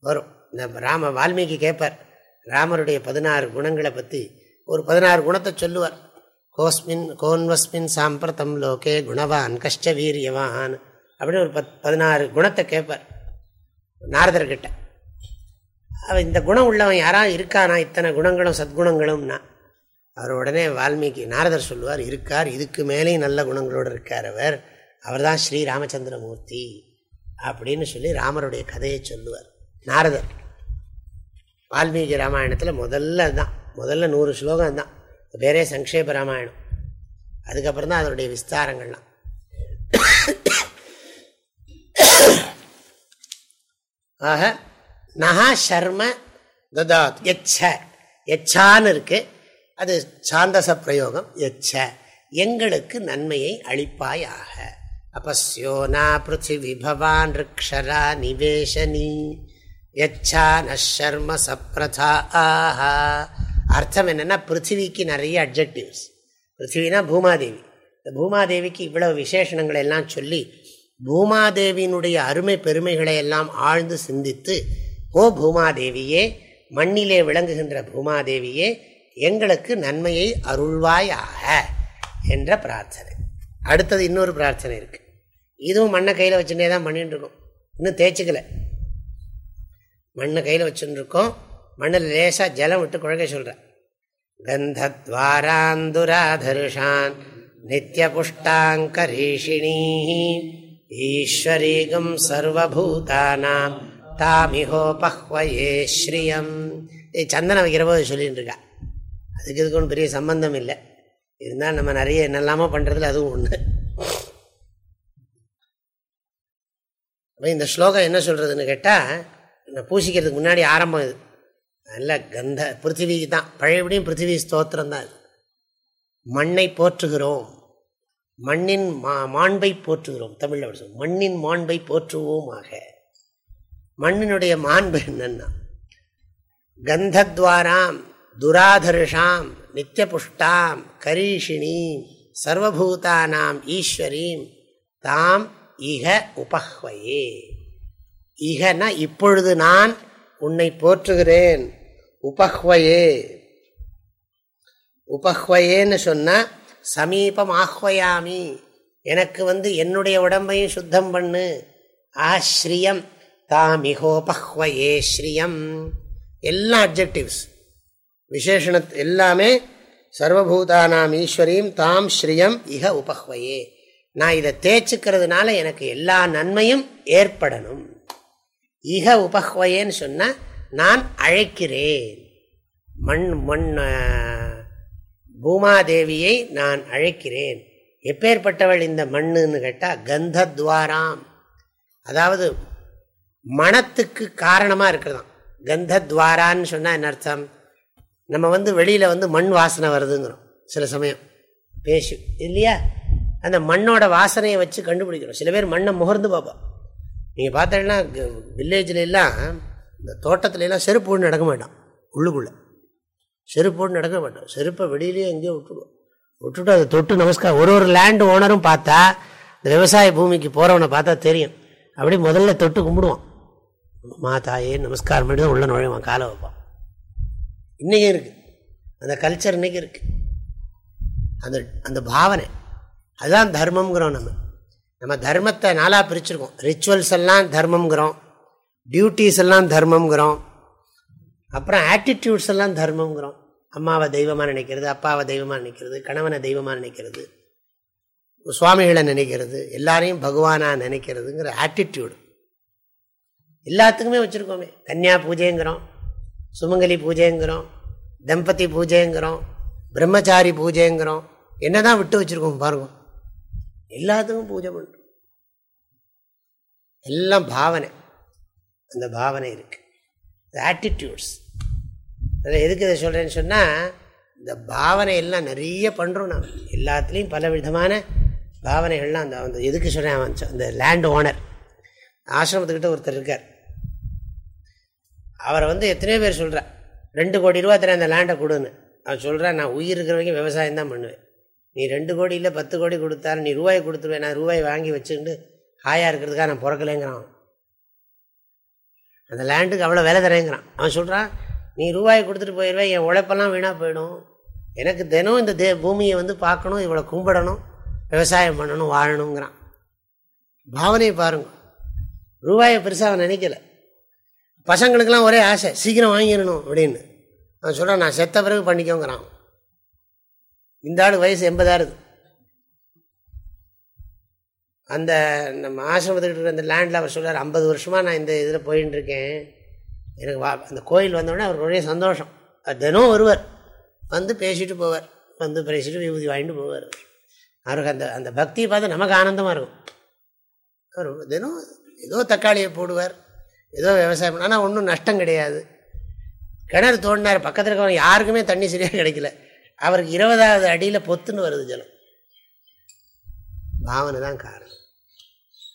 வரும். இந்த ராம வால்மீகி கேட்பார் ராமருடைய பதினாறு குணங்களை பற்றி ஒரு பதினாறு குணத்தை சொல்லுவார். கோஸ்மின் கோன்வஸ்மின் சாம்பிரதம் லோகே குணவான் கஷ்ட வீரியவான். அப்படின்னு ஒரு பத் பதினாறு குணத்தை கேட்பார் நாரதர்கிட்ட. அவன் இந்த குணம் உள்ளவன் யாராவது இருக்கானா? இத்தனை குணங்களும் சத்குணங்களும்னா. அவர் உடனே வால்மீகி நாரதர் சொல்லுவார் இருக்கார் இதுக்கு மேலேயும் நல்ல குணங்களோடு இருக்கார் அவர். அவர் தான் ஸ்ரீ ராமச்சந்திரமூர்த்தி அப்படின்னு சொல்லி ராமருடைய கதையை சொல்லுவார் நாரதர். வால்மீகி ராமாயணத்தில் முதல்ல தான் முதல்ல நூறு ஸ்லோகம் தான் பேரே சங்கேப ராமாயணம். அதுக்கப்புறம் தான் அதனுடைய விஸ்தாரங்கள்லாம். ஆக நகா ஷர்ம ததாத் எச்ச எச்சான்னு இருக்கு. அது சாந்தச பிரயோகம் எச்ச. எங்களுக்கு நன்மையை அளிப்பாயாக. அபஸ்யோனா பிருத்திவி பவான் ரிக்ஷரா நிவேஷனி. எச்சா நர்ம சப்ரதா ஆஹா. அர்த்தம் என்னென்னா பிருத்திவிக்கு நிறைய அப்ஜெக்டிவ்ஸ் பிருத்திவினா பூமாதேவி. இந்த பூமாதேவிக்கு இவ்வளவு விசேஷணங்களை எல்லாம் சொல்லி பூமாதேவியினுடைய அருமை பெருமைகளை எல்லாம் ஆழ்ந்து சிந்தித்து ஓ பூமாதேவியே மண்ணிலே விளங்குகின்ற பூமாதேவியே எங்களுக்கு நன்மையை அருள்வாயாக என்ற பிரார்த்தனை. அடுத்தது இன்னொரு பிரார்த்தனை இருக்குது இதுவும் மண்ணை கையில் வச்சுட்டே தான் பண்ணிட்டுருக்கோம். இன்னும் தேய்ச்சிக்கல. மண்ணை கையில் வச்சுருக்கோம் மண்ணில் லேசாக ஜலம் விட்டு குழக்க சொல்கிறேன் கந்தத்வாராந்துராதருஷான் நித்திய புஷ்டாங்கரீஷிணீ ஈஸ்வரீகம் சர்வபூதானாம் தாமிஹோபஹ்வயே ஸ்ரீயம். சந்தனம் வைக்கிற போது சொல்லிட்டு இருக்கா அதுக்கு இதுக்கு ஒன்றும் பெரிய சம்பந்தம் இல்லை. இருந்தால் நம்ம நிறைய என்னெல்லாமோ பண்ணுறதுல அதுவும் ஒன்று இந்த ஸ்லோகம் என்ன சொல்கிறதுன்னு கேட்டால் நான் பூசிக்கிறதுக்கு முன்னாடி ஆரம்பம் இது. நல்ல கந்த பிருத்திவி தான். பழையபடியும் பிருத்திவி ஸ்தோத்திரம் தான் மண்ணை போற்றுகிறோம். மண்ணின் மா மாண்பை போற்றுகிறோம். தமிழில் அப்படி சொல்லுவோம் மண்ணின் மாண்பை போற்றுவோமாக. மண்ணினுடைய மாண்பு என்னன்னா கந்தத்வாராம் துராதர்ஷாம் நித்தியபுஷ்டாம் கரீஷிணீம் சர்வபூதானாம் ஈஸ்வரீம் தாம் இக உபஹ்வயே. இகனா இப்பொழுது நான் உன்னை போற்றுகிறேன். உபஹ்வையே. உபஹ்வயேன்னு சொன்ன சமீபம் ஆஹ்வயாமி. எனக்கு வந்து என்னுடைய உடம்பையும் சுத்தம் பண்ணு. ஆஸ்ரியம் தாமிகோபஹ்வயே ஸ்ரீயம். எல்லாம் அப்ஜெக்டிவ்ஸ் விசேஷண எல்லாமே சர்வபூதானாம் ஈஸ்வரியும் தாம் ஸ்ரீயம் இக உபஹ்வையே. நான் இதை தேய்ச்சிக்கிறதுனால எனக்கு எல்லா நன்மையும் ஏற்படணும். இக உபஹ்வையேன்னு சொன்னால் நான் அழைக்கிறேன். மண் மண் பூமாதேவியை நான் அழைக்கிறேன். எப்பேற்பட்டவள் இந்த மண்ணுன்னு கேட்டால் கந்தத்வாராம். அதாவது மனத்துக்கு காரணமாக இருக்கிறதாம் கந்தத்வாரான்னு சொன்னால் என்ன அர்த்தம்? நம்ம வந்து வெளியில் வந்து மண் வாசனை வருதுங்கிறோம். சில சமயம். பேசு. இல்லையா? அந்த மண்ணோட வாசனையை வச்சு கண்டுபிடிக்கிறோம். சில பேர் மண்ணை முகர்ந்து பார்ப்போம். நீங்கள் பார்த்தீங்கன்னா வில்லேஜில் எல்லாம் இந்த தோட்டத்துல எல்லாம் செருப்பு போட்டு நடக்க மாட்டான். உள்ளுக்குள்ளே. செருப்பு போட்டு நடக்க மாட்டோம் செருப்பை வெளியிலேயே எங்கேயோ விட்டுடுவோம். விட்டுட்டு அதை தொட்டு நமஸ்காரம். ஒரு ஒரு லேண்டு ஓனரும் பார்த்தா இந்த விவசாய பூமிக்கு போகிறவனை பார்த்தா தெரியும். அப்படி முதல்ல தொட்டு கும்பிடுவான். மாதாயே நமஸ்காரம் பண்ணி தான் உள்ள நுழைவான் காலை வைப்பான். இன்றைக்கும் இருக்குது அந்த கல்ச்சர் இன்றைக்கி இருக்குது அந்த அந்த பாவனை. அதுதான் தர்மங்கிறோம் நம்ம. நம்ம தர்மத்தை நாளாக பிரிச்சிருக்கோம். ரிச்சுவல்ஸ் எல்லாம் தர்மங்கிறோம் டியூட்டிஸ் எல்லாம் தர்மங்கிறோம் அப்புறம் ஆட்டிடியூட்ஸ் எல்லாம் தர்மங்கிறோம் அம்மாவை தெய்வமாக நினைக்கிறது அப்பாவை தெய்வமாக நினைக்கிறது கணவனை தெய்வமாக நினைக்கிறது சுவாமிகளை நினைக்கிறது எல்லாரையும் பகவானாக நினைக்கிறதுங்கிற ஆட்டிடியூடு எல்லாத்துக்குமே வச்சுருக்கோமே. கன்னியா பூஜைங்கிறோம். சுமங்கலி பூஜைங்கிறோம் தம்பதி பூஜைங்கிறோம் பிரம்மச்சாரி பூஜைங்கிறோம். என்னதான் விட்டு வச்சுருக்கோம் பாருங்க. எல்லாத்துக்கும் பூஜை பண்ணுறோம் எல்லாம் பாவனை. அந்த பாவனை இருக்கு. ஆட்டிடியூட்ஸ் அதில் எதுக்கு இதை சொல்கிறேன்னு சொன்னால் இந்த பாவனை எல்லாம் நிறைய பண்ணுறோம் நான் எல்லாத்துலேயும் பல விதமான பாவனைகள்லாம் அந்த அந்த எதுக்கு சொல்கிறேன் அந்த லேண்ட் ஓனர் ஆசிரமத்துக்கிட்ட ஒருத்தர் இருக்கார். அவரை வந்து எத்தனையோ பேர் சொல்கிறார் ரெண்டு கோடி ரூபா தரேன் அந்த லேண்டை கொடுன்னு. அவன் சொல்கிறேன் நான் உயிர் இருக்கிற வரைக்கும் விவசாயம் தான் பண்ணுவேன். நீ ரெண்டு கோடி இல்லை பத்து கோடி கொடுத்தாரு நீ ரூபாய் கொடுத்துருவேன் நான் ரூபாய் வாங்கி வச்சுக்கிட்டு ஹாயாக இருக்கிறதுக்காக நான் பிறக்கலைங்கிறான் அந்த லேண்டுக்கு அவ்வளோ விலை தரேங்கிறான். அவன் சொல்கிறான் நீ ரூபாயை கொடுத்துட்டு போயிடுவேன் என் உழைப்பெல்லாம் வீணாக போயிடும். எனக்கு தினம் இந்த தே பூமியை வந்து பார்க்கணும் இவ்வளோ கும்பிடணும் விவசாயம் பண்ணணும் வாழணுங்கிறான். பாவனையை பாருங்க. ரூபாயை பெருசாக அவன் நினைக்கல. பசங்களுக்கெல்லாம் ஒரே ஆசை சீக்கிரம் வாங்கிடணும் அப்படின்னு. அவன் சொல்கிறேன் நான் செத்த பிறகு பண்ணிக்கோங்கிறான். இந்த ஆள் வயசு எண்பதாயிருது அந்த நம்ம ஆசிரமத்துக்கிட்ட இருக்கிற அந்த லேண்டில் அவர் சொல்கிறார் ஐம்பது வருஷமாக நான் இந்த இதில் போயின்னு இருக்கேன் எனக்கு வா அந்த கோயில் வந்தோடனே அவர் ஒரே சந்தோஷம். அது தினம் வருவார் வந்து பேசிட்டு போவார் வந்து பேசிட்டு விபூதி வாங்கிட்டு போவார். அவருக்கு அந்த அந்த பக்தியை பார்த்து நமக்கு ஆனந்தமாக இருக்கும். அவர் தினம் ஏதோ தக்காளியை போடுவார். ஏதோ விவசாயம். ஆனால் ஒன்றும் நஷ்டம் கிடையாது. கிணறு தோண்டினார். பக்கத்தில் இருக்கிறவங்க யாருக்குமே தண்ணி சரியாக கிடைக்கல. அவருக்கு இருபதாவது அடியில் பொத்துன்னு வருது ஜலம். பாவனை தான் காரணம்.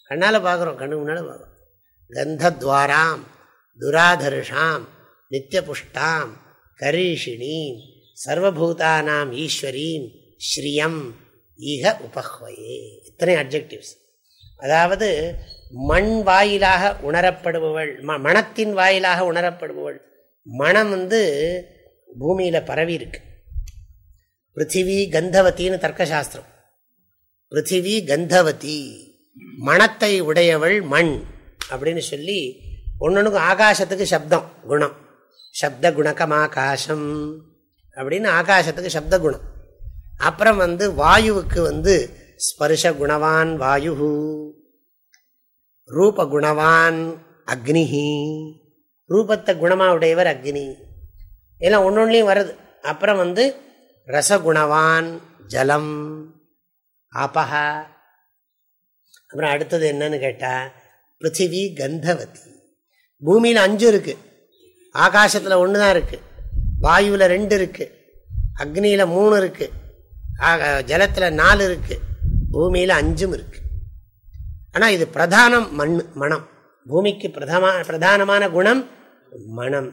கண்ணால் பார்க்குறோம் கண்ணு முன்னால் பார்க்குறோம் கந்தத்வாராம் துராதர்ஷாம் நித்தியபுஷ்டாம் கரீஷினீம் சர்வபூதானாம் ஈஸ்வரீம் ஸ்ரீயம் ஈக உபஹ்வயே. இத்தனை அப்ஜெக்டிவ்ஸ் அதாவது மண் வாயிலாக உணரப்படுபவள் ம மனத்தின் வாயிலாக உணரப்படுபவள். மனம் வந்து பூமியில் பரவி இருக்கு. பிருத்திவி கந்தவத்தின்னு தர்க்கசாஸ்திரம். பிருத்திவி கந்தவதி மனத்தை உடையவள் மண் அப்படின்னு சொல்லி ஒன்னொன்றுக்கும் ஆகாசத்துக்கு சப்தம் குணம். சப்த குணக்கம் ஆகாசம் அப்படின்னு ஆகாசத்துக்கு சப்த குணம். அப்புறம் வந்து வாயுவுக்கு வந்து ஸ்பர்ஷ குணவான் வாயு ரூபகுணவான் அக்னிஹி. ரூபத்தை குணமாக உடையவர் அக்னி. எல்லாம் ஒன்னொன்னையும் வருது. அப்புறம் வந்து ரசகுணவான் ஜலம் ஆபஹா. அப்புறம் அடுத்தது என்னன்னு கேட்டால் பிருத்திவி கந்தவதி. பூமியில் அஞ்சு இருக்குது ஆகாசத்தில் ஒன்று தான் இருக்குது வாயுவில் ரெண்டு இருக்குது அக்னியில் மூணு இருக்கு. ஜலத்தில் நாலு இருக்குது பூமியில் அஞ்சும் இருக்கு. ஆனால் இது பிரதானம் மண் மனம். பூமிக்கு பிரதமா பிரதானமான குணம் மனம்.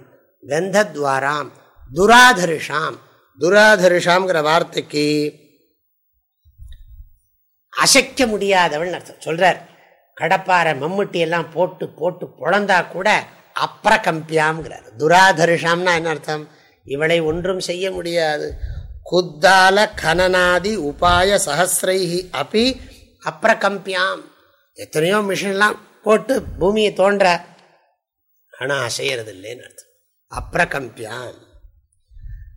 கந்தத்வாராம் துராதரிஷாம். துராதரிஷாம்ங்கிற வார்த்தைக்கு அசைக்க முடியாதவள் அர்த்தம். சொல்கிறார் கடப்பாறை மம்முட்டி எல்லாம் போட்டு போட்டு பொழந்தா கூட அப்ரகம்பியாம்ங்கிறார். துராதரிஷாம்னா என்ன அர்த்தம்? இவளை ஒன்றும் செய்ய முடியாது. குத்தால கனநாதி உபாய சஹசிரைஹி அப்படி அப்ரகம்பியாம். எத்தனையோ மிஷின்லாம் போட்டு பூமியை தோன்ற ஆனால் அசையறது இல்லைன்னு அர்த்தம். அப்ரகம்பியாம்.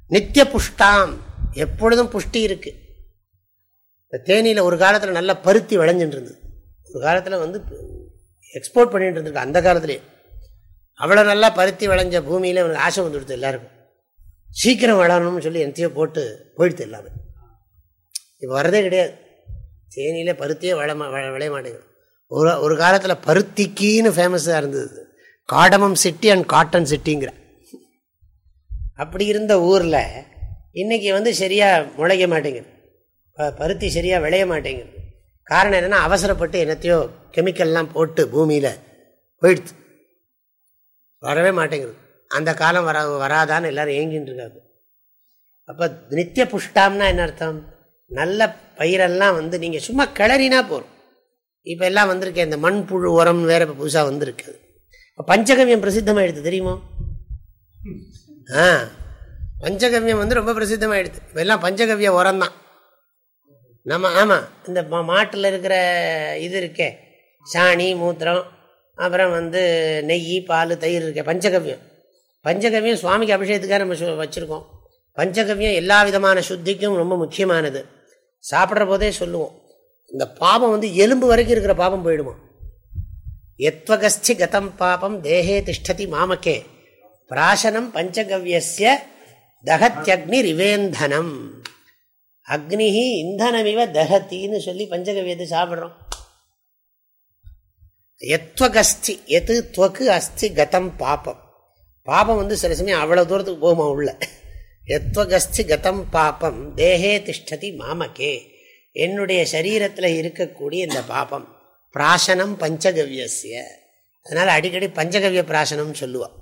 நித்திய புஷ்டாம். எப்பொழுதும் புஷ்டி இருக்கு. இந்த தேனியில் ஒரு காலத்தில் நல்லா பருத்தி விளைஞ்சிட்டு இருந்தது ஒரு காலத்தில் வந்து எக்ஸ்போர்ட் பண்ணிட்டு இருந்திருக்கு அந்த காலத்திலே. அவ்வளோ நல்லா பருத்தி விளைஞ்ச பூமியில் இவனுக்கு ஆசை வந்துடுது எல்லாருக்கும். சீக்கிரம் வளரணும்னு சொல்லி எந்தையோ போட்டு போயிடுது எல்லாமே. இப்போ வரதே கிடையாது. தேனியில் பருத்தியே வள விளைய மாட்டேங்குது. ஒரு ஒரு காலத்தில் பருத்திக்கின்னு ஃபேமஸாக இருந்தது. காடமம் சிட்டி அண்ட் காட்டன் சிட்டிங்கிற அப்படி இருந்த ஊரில் இன்றைக்கி வந்து சரியாக முளைக்க மாட்டேங்குது. பருத்தி சரியாக விளைய மாட்டேங்குது. காரணம் என்னென்னா அவசரப்பட்டு என்னத்தையோ கெமிக்கல்லாம் போட்டு பூமியில் போயிடுது. வரவே மாட்டேங்குது. அந்த காலம் வரா வராதான்னு எல்லாரும் ஏங்கின்னு இருக்காங்க. அப்போ நித்திய புஷ்டாம்னா என்ன அர்த்தம்? நல்ல பயிரெல்லாம் வந்து நீங்கள் சும்மா கிளறினா போகிறோம் இப்போ எல்லாம் வந்திருக்கேன் இந்த மண் புழு உரம் வேற இப்போ புதுசாக வந்திருக்கு இப்போ பஞ்சகவியம் பிரசித்தமாயிடுது தெரியுமோ? ஆ பஞ்சகவியம் வந்து ரொம்ப பிரசித்தமாயிடுது. இப்போ எல்லாம் பஞ்சகவிய உரம் தான். நம்ம ஆமாம் இந்த மாட்டில் இருக்கிற இது இருக்கே சாணி மூத்திரம் அப்புறம் வந்து நெய் பால் தயிர் இருக்கே பஞ்சகவியம். பஞ்சகவியம் சுவாமிக்கு அபிஷேகத்துக்காக நம்ம வச்சுருக்கோம். பஞ்சகவியம் எல்லா விதமான சுத்திக்கும் ரொம்ப முக்கியமானது. சாப்பிட்ற போதே சொல்லுவோம். இந்த பாபம் வந்து எலும்பு வரைக்கும் இருக்கிற பாபம் போயிடுமா? எத்வகஸ்தி கதம் பாபம் தேகே திஷ்டதி மாமக்கே பிராசனம் பஞ்சகவியசிய தகத்யக்னி ரிவேந்தனம். அக்னி இந்தனமிவ தகத்தின்னு சொல்லி பஞ்சகவியத்தை சாப்பிட்றோம். எத்வகஸ்தி எது துவக்கு அஸ்தி கதம் பாப்பம் பாபம் வந்து சில சமயம் அவ்வளோ தூரத்துக்கு போகுமா உள்ள? எத்வகஸ்தி கதம் பாப்பம் தேகே திஷ்டதி மாமகே. என்னுடைய சரீரத்தில் இருக்கக்கூடிய இந்த பாபம் பிராசனம் பஞ்சகவியசிய அதனால் அடிக்கடி பஞ்சகவிய பிராசனம்னு சொல்லுவாள்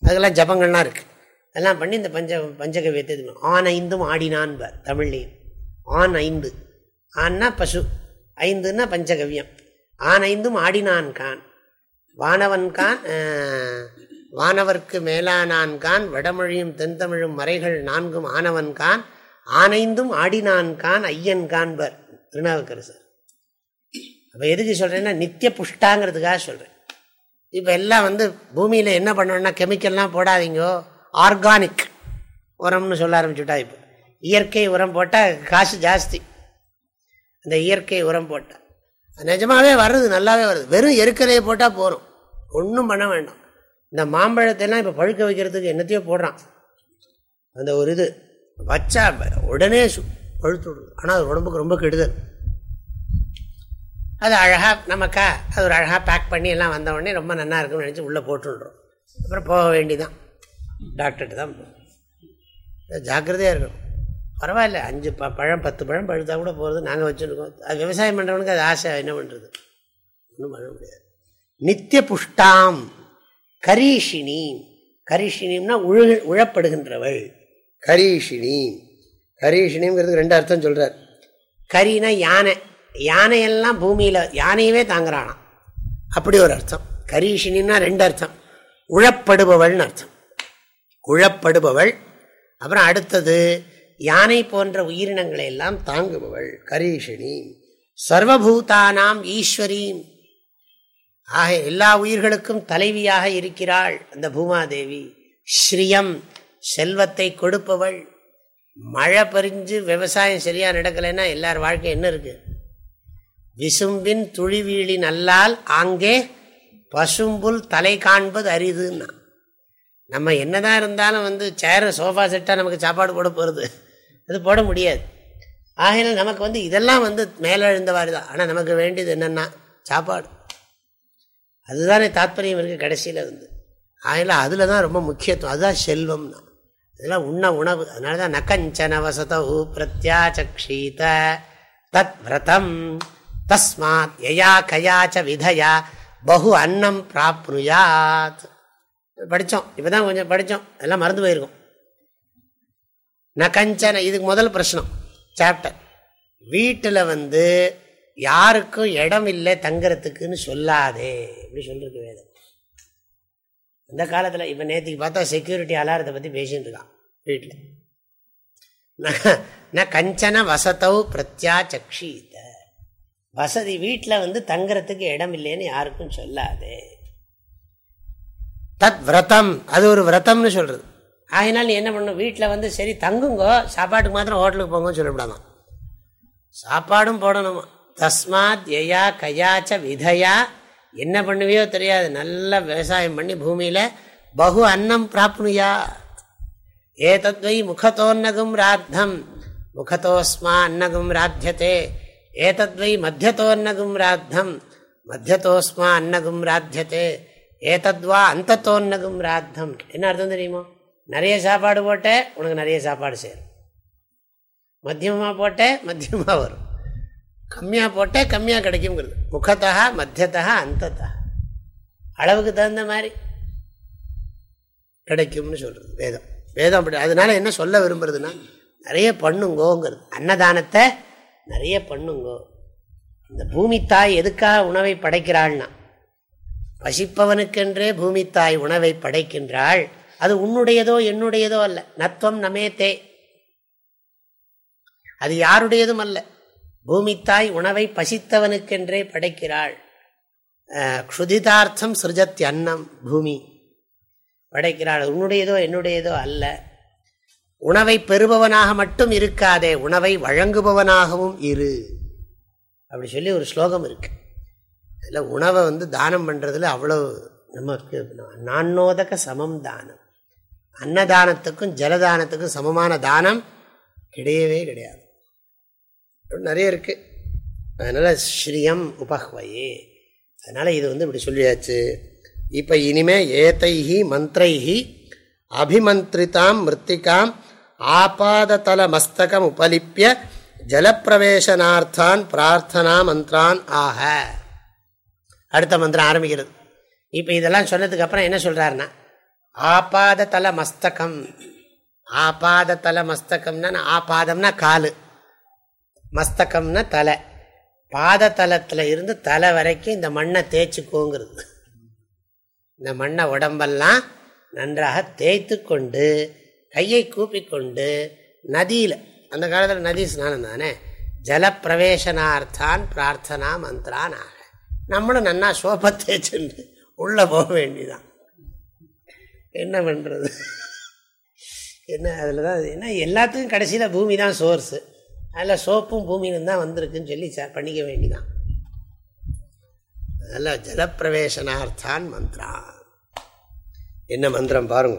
அதெல்லாம் ஜபங்கள்லாம் இருக்குது அதெல்லாம் பண்ணி இந்த பஞ்ச பஞ்சகவியத்தை ஆன் ஐந்தும் ஆடினான்பர் தமிழ்லேயும். ஆண் ஐந்து. ஆன்னா பசு. ஐந்துன்னா பஞ்சகவியம். ஆன் ஐந்தும் ஆடினான் கான் வானவன் கான் வானவர்க்கு மேலானான்கான் வடமொழியும் தென்தமிழும் மறைகள் நான்கும் ஆனவன்கான் ஆனைந்தும் ஆடினான்கான் கான் ஐயன் திருநாவுக்கரசர். அப்போ எதுக்கு சொல்கிறேன்னா நித்திய புஷ்டாங்கிறதுக்காக சொல்கிறேன் இப்போ எல்லாம் வந்து பூமியில் என்ன பண்ணணும்னா கெமிக்கல்லாம் போடாதீங்கோ ஆர்கானிக் உரம்னு சொல்ல ஆரம்பிச்சுட்டா இப்போ. இயற்கை உரம் போட்டால் காசு ஜாஸ்தி. அந்த இயற்கை உரம் போட்டால் நிஜமாகவே வருது நல்லாவே வருது வெறும் எருக்கலையை போட்டால் போகிறோம் ஒன்றும் பண்ண வேண்டாம். இந்த மாம்பழத்தையெல்லாம் இப்போ பழுக்க வைக்கிறதுக்கு என்னத்தையோ போடுறான். அந்த ஒரு இது. வச்சா உடனே பழுத்து விடுது. ஆனால் அது உடம்புக்கு ரொம்ப கெடுதல். அது அழகாக நமக்கா அது ஒரு அழகாக பேக் பண்ணி எல்லாம் வந்த உடனே ரொம்ப நல்லா இருக்குன்னு நினச்சி உள்ளே போட்டுடுறோம் அப்புறம் போக வேண்டிதான். டாக்டர்கிட்ட தான் ஜாக்கிரதையாக இருக்கணும். பரவாயில்ல அஞ்சு ப பழம் பத்து பழம் பழுத்தா கூட போகிறது நாங்கள் வச்சுருக்கோம். அது விவசாயம் பண்ணுறவனுக்கு அது ஆசை என்ன பண்ணுறது ஒன்றும் பண்ண முடியாது. நித்திய புஷ்டாம். கரீஷினி. கரீஷினிம்னா உழ உழப்படுகின்றவள். கரீஷினி. கரீஷினிங்கிறது ரெண்டு அர்த்தம் சொல்கிறார் கரினா யானை. யானையெல்லாம் பூமியில் யானையவே தாங்குறானாம். அப்படி ஒரு அர்த்தம். கரீஷினா ரெண்டு அர்த்தம். உழப்படுபவள்னு அர்த்தம். உழப்படுபவள் அப்புறம் அடுத்தது யானை போன்ற உயிரினங்களை எல்லாம் தாங்குபவள் கரீஷினி. சர்வபூதானாம் ஈஸ்வரீம். ஆக எல்லா உயிர்களுக்கும் தலைவியாக இருக்கிறாள் அந்த பூமாதேவி. ஸ்ரீயம் செல்வத்தை கொடுப்பவள். மழை பறிஞ்சு விவசாயம் சரியாக நடக்கலைன்னா எல்லார் வாழ்க்கை என்ன இருக்கு? விசும்பின் துழிவீழி நல்லால் ஆங்கே பசும்புல் தலை காண்பது அரிதுன்னா. நம்ம என்னதான் இருந்தாலும் வந்து சேர் சோஃபா செட்டாக நமக்கு சாப்பாடு போட போகிறது அது போட முடியாது. ஆகையினால் நமக்கு வந்து இதெல்லாம் வந்து மேலே எழுந்தவாறு தான். ஆனால் நமக்கு வேண்டியது என்னென்னா சாப்பாடு. அதுதானே தாத்பரியம் இருக்குது கடைசியில் வந்து. அதனால் அதில் தான் ரொம்ப முக்கியத்துவம். அதுதான் செல்வம்னா. இதெல்லாம் உண்ண உணவு. அதனால தான் நக்கஞ்சன வசத ஊ பிரத்யாச்சீத தத் விரதம். தஸ்மாத் யயா கயாச்ச விதையா. பகு அன்னம் பிராப்னுயாத். படித்தோம் இப்போ தான் கொஞ்சம் படித்தோம் எல்லாம் மறந்து போயிருக்கோம். ந கஞ்சன இதுக்கு முதல் பிரச்சனம் சாப்டர் வீட்டில் வந்து யாருக்கும் இடம் இல்லை தங்குறதுக்குன்னு சொல்லாதே இப்படி சொல்லிருக்கு வேதம். இந்த காலத்தில் இப்போ நேற்றுக்கு பார்த்தா செக்யூரிட்டி அலாரத்தை பற்றி பேசிட்டு இருக்கான் வீட்டில் ந கஞ்சன வசத்தவு பிரத்யாச்சக்ஷீத. வசதி வீட்டில் வந்து தங்குறதுக்கு இடம் இல்லைன்னு யாருக்கும் சொல்லாதே. தத் விரதம் அது ஒரு விரதம்னு சொல்கிறது ஆகினால் நீ என்ன பண்ணும்? வீட்டில் வந்து சரி தங்குங்கோ சாப்பாட்டுக்கு மாத்திரம் ஹோட்டலுக்கு போங்கன்னு சொல்லக்கூடாதான் சாப்பாடும் போடணுமா? தஸ்மாத் எயா கயாச்ச விதையா. என்ன பண்ணுவியோ தெரியாது. நல்ல விவசாயம் பண்ணி பூமியில் பகு அன்னம் பிராப்னுயா. ஏதத்வை முகத்தோன்னகும் ராத்தம் முகத்தோஸ்மா அன்னகும் ராத்தியதே. ஏதத்வை மத்தியத்தோன்னகும் ராத்தம் மத்தியத்தோஸ்மா அன்னகும் ராத்தியதே. ஏதத்வா அந்தத்தோன்னகும் ராத்தம் என்ன அர்த்தம் தெரியுமோ? நிறைய சாப்பாடு போட்ட உனக்கு நிறைய சாப்பாடு சேரும். மத்தியமாக போட்ட மத்தியமாக வரும். கம்மியாக போட்டால் கம்மியாக கிடைக்குங்கிறது முகத்தா மத்தியத்தா அந்தத்தா அளவுக்கு தகுந்த மாதிரி கிடைக்கும்னு சொல்கிறது வேதம். வேதம் அப்படி அதனால என்ன சொல்ல விரும்புறதுன்னா நிறைய பண்ணுங்கோங்கிறது. அன்னதானத்தை நிறைய பண்ணுங்கோ. இந்த பூமி தாய் எதுக்காக உணவை படைக்கிறாள்னா பசிப்பவனுக்கென்றே பூமி தாய் உணவை படைக்கின்றாள். அது உன்னுடையதோ என்னுடையதோ அல்ல. நத்வம் நமேத்தே அது யாருடையதும் அல்ல. பூமித்தாய் உணவை பசித்தவனுக்கென்றே படைக்கிறாள். க்ஷுதிதார்த்தம் சிருஜத்தி அன்னம் பூமி. படைக்கிறாள். உன்னுடையதோ என்னுடையதோ அல்ல. உணவை பெறுபவனாக மட்டும் இருக்காதே உணவை வழங்குபவனாகவும் இரு. அப்படி சொல்லி ஒரு ஸ்லோகம் இருக்கு. அதில் உணவை வந்து தானம் பண்ணுறதுல அவ்வளோ நமக்கு நான்னோதக சமம் தானம். அன்னதானத்துக்கும் ஜலதானத்துக்கும் சமமான தானம் கிடையவே கிடையாது. நிறைய இருக்குது அதனால் ஸ்ரீயம் உபஹ்வையே. அதனால் இது வந்து இப்படி சொல்லியாச்சு. இப்போ இனிமேல் ஏத்தைஹி மந்திரைஹி அபிமந்திரிதாம் மிருத்திகாம் ஆபாததல மஸ்தகம் உபலிப்பிய ஜலப்பிரவேசனார்த்தான் பிரார்த்தனா மந்திரான் ஆக. அடுத்த மந்திரம் ஆரம்பிக்கிறது. இப்போ இதெல்லாம் சொன்னதுக்கு அப்புறம் என்ன ஆபாத ஆபாததல மஸ்தகம் ஆபாததல மஸ்தகம்னா ஆபாதம்னா காலு. மஸ்தகம்னா தலை. பாதத்தலத்தில் இருந்து தலை வரைக்கும் இந்த மண்ணை தேய்ச்சிக்கோங்கிறது. இந்த மண்ணை உடம்பெல்லாம் நன்றாக தேய்த்து கொண்டு கையை கூப்பிக்கொண்டு நதியில் அந்த காலத்தில் நதி ஸ்நானம் தானே? ஜலப்பிரவேசனார்த்தான் பிரார்த்தனா மந்திரான் ஆக நம்மளும் நன்னா சோப்பை தேய்ச்சுண்டு உள்ளே போக வேண்டிதான். என்ன பண்ணுறது என்ன அதில் தான் என்ன எல்லாத்துக்கும் கடைசியில் பூமி தான் சோர்ஸு அதில் சோப்பும் பூமியிலும் தான் வந்திருக்குன்னு சொல்லி பண்ணிக்க வேண்டிதான். அதில் ஜலப்பிரவேசனார்த்தான் மந்திரம் என்ன மந்திரம் பாருங்க.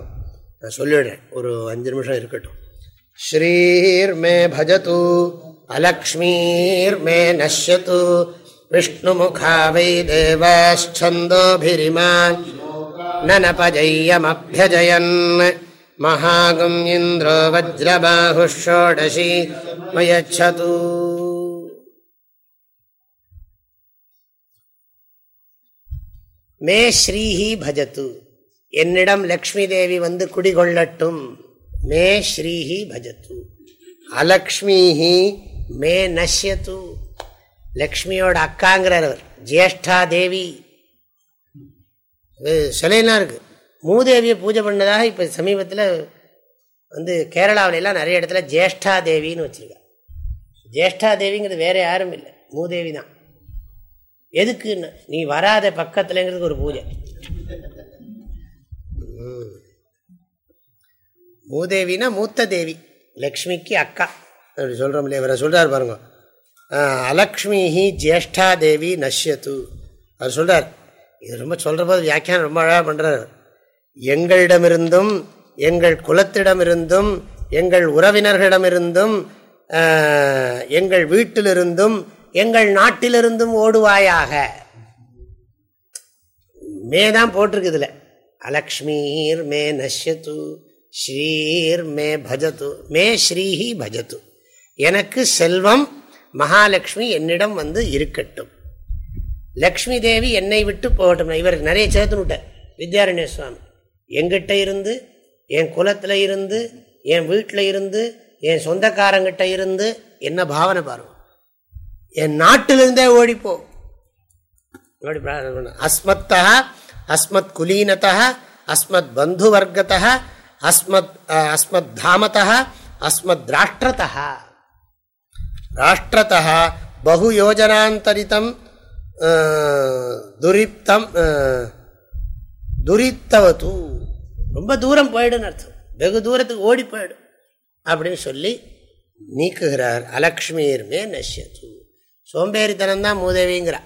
நான் சொல்லிவிடுறேன் ஒரு அஞ்சு நிமிஷம் இருக்கட்டும். ஸ்ரீர் மே பஜது அலக்ஷ்மீர் மே நஷ்யத்து விஷ்ணுமுகா வை தேவாச்சந்தோபிரிமான் நனபஜையமபியஜயன். महागुम् इन्द्रो वज्रबाहुः षोडशी मयच्छतु மே ஸ்ரீஹி பஜத்து என்னிடம் லக்ஷ்மி தேவி வந்து குடிகொள்ளட்டும் மே ஸ்ரீஹி பஜத்து அலக்ஷ்மிஹி மே நஷ்யத்து லக்ஷ்மியோட அக்காங்கிறவர் ஜேஷ்டா தேவி சிலையெல்லாம் இருக்கு மூதேவியை பூஜை பண்ணதாக இப்போ சமீபத்தில் வந்து கேரளாவிலலாம் நிறைய இடத்துல ஜேஷ்டா தேவின்னு வச்சுருக்கா ஜேஷ்டா தேவிங்கிறது வேறு யாரும் இல்லை. மூதேவி தான். எதுக்குன்னு? நீ வராத பக்கத்துலங்கிறதுக்கு ஒரு பூஜை. மூதேவினா மூத்த தேவி. லக்ஷ்மிக்கு அக்கா. அப்படி சொல்கிறோம் இல்லையா இவரை சொல்கிறார் பாருங்க. அலக்ஷ்மிஹி ஜேஷ்டா தேவி நஷ்யத்து. அவர் சொல்கிறார் இது ரொம்ப சொல்கிற போது வியாக்கியானம் ரொம்ப அழகாக பண்ணுறார் எங்களிடமிருந்தும் எங்கள் குலத்திடமிருந்தும் எங்கள் உறவினர்களிடமிருந்தும் எங்கள் வீட்டிலிருந்தும் எங்கள் நாட்டிலிருந்தும் ஓடுவாயாக. மே தான் போட்டிருக்கு இதில். அலக்ஷ்மீர் மே நஷ்யத்து ஸ்ரீர் மே பஜத்து மே ஸ்ரீஹி பஜத்து. எனக்கு செல்வம் மகாலட்சுமி என்னிடம் வந்து இருக்கட்டும். லக்ஷ்மி தேவி என்னை விட்டு போகட்டும். இவர் நிறைய சேர்த்து விட்டார் வித்யாரண்ய சுவாமி எங்கிட்ட இருந்து என் குலத்தில் இருந்து என் வீட்டில் இருந்து என் சொந்தக்காரங்கிட்ட இருந்து என்ன பாவனை பாருவோம் என் நாட்டிலிருந்தே ஓடிப்போ. அஸ்மத்தா அஸ்மத் குலீனதா அஸ்மத் பந்துவர்க்கத்தா அஸ்மத் அஸ்மத் தாமத்தா அஸ்மத் ராஷ்டிரதா ராஷ்டிரதா பகு யோஜனாந்தரித்தம் துரிப்தம் துரித்தவத்து ரொம்ப தூரம் போயிடுன்னு அர்த்தம். வெகு தூரத்துக்கு ஓடி போயிடும். அப்படின்னு சொல்லி நீக்குகிறார். அலக்ஷ்மீர்மே நஷ்யத்து சோம்பேறித்தனம் தான் மூதேவிங்கிறா.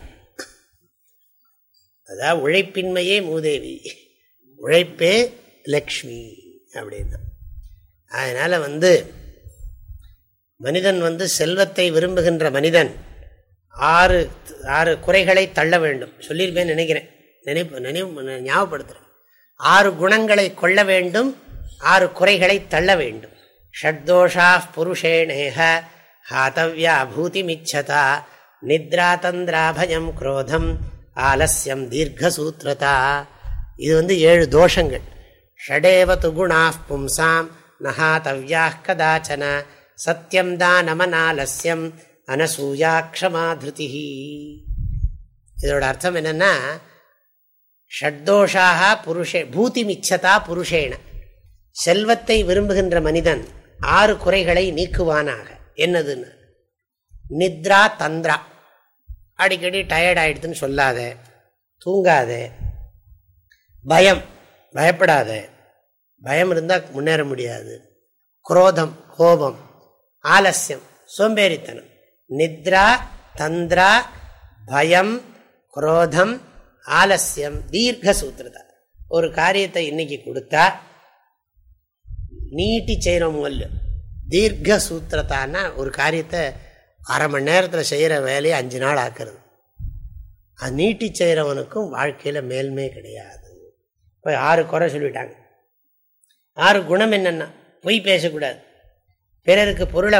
அதான் உழைப்பின்மையே மூதேவி. உழைப்பே லக்ஷ்மி அப்படின்னா. அதனால் வந்து மனிதன் வந்து செல்வத்தை விரும்புகின்ற மனிதன் ஆறு ஆறு குறைகளை தள்ள வேண்டும். சொல்லியிருப்பேன் நினைக்கிறேன். நினைப்பு நினைவு ஞாபகப்படுத்துகிறேன் ஆறு குணங்களை கொள்ள வேண்டும் ஆறு குறைகளை தள்ள வேண்டும். ஷட்தோஷா புருஷேணேக ஹாத்தவ்யா பூதிமிச்சதா நித்ரா தந்திராபயம் குரோதம் ஆலசியம் தீர்க்கசூத்ரதா இது வந்து ஏழு தோஷங்கள். ஷடேவது குணா பும்சாம் நஹாத்தவ்யா கதாச்சன சத்தியம் தானமனாலசியம் அனசூயாட்சமாதிருதி இதோட அர்த்தம் என்னன்னா ஷட்தோஷாக புருஷே பூதி மிச்சதா புருஷேன செல்வத்தை விரும்புகின்ற மனிதன் ஆறு குறைகளை நீக்குவானாக. என்னதுன்னு? நித்ரா தந்திரா. அடிக்கடி டயர்ட் ஆயிடுதுன்னு சொல்லாத. தூங்காத. பயம். பயப்படாத. பயம் இருந்தால் முன்னேற முடியாது. குரோதம் கோபம் ஆலசியம் சோம்பேறித்தனம். நித்ரா தந்திரா பயம் குரோதம் ஆலசியம் தீர்க்க சூத்திரதா ஒரு காரியத்தை இன்னைக்கு கொடுத்தா நீட்டி செய்கிறோம் தீர்க்க சூத்திரத்தான்னா ஒரு காரியத்தை அரை மணி நேரத்தில் செய்கிற வேலையை அஞ்சு நாள் ஆக்குறது. அது நீட்டி செய்கிறவனுக்கும் வாழ்க்கையில் மேல்மே கிடையாது. இப்போ ஆறு குறை சொல்லிட்டாங்க. ஆறு குணம் என்னென்னா பொய் பேசக்கூடாது. பிறருக்கு பொருளை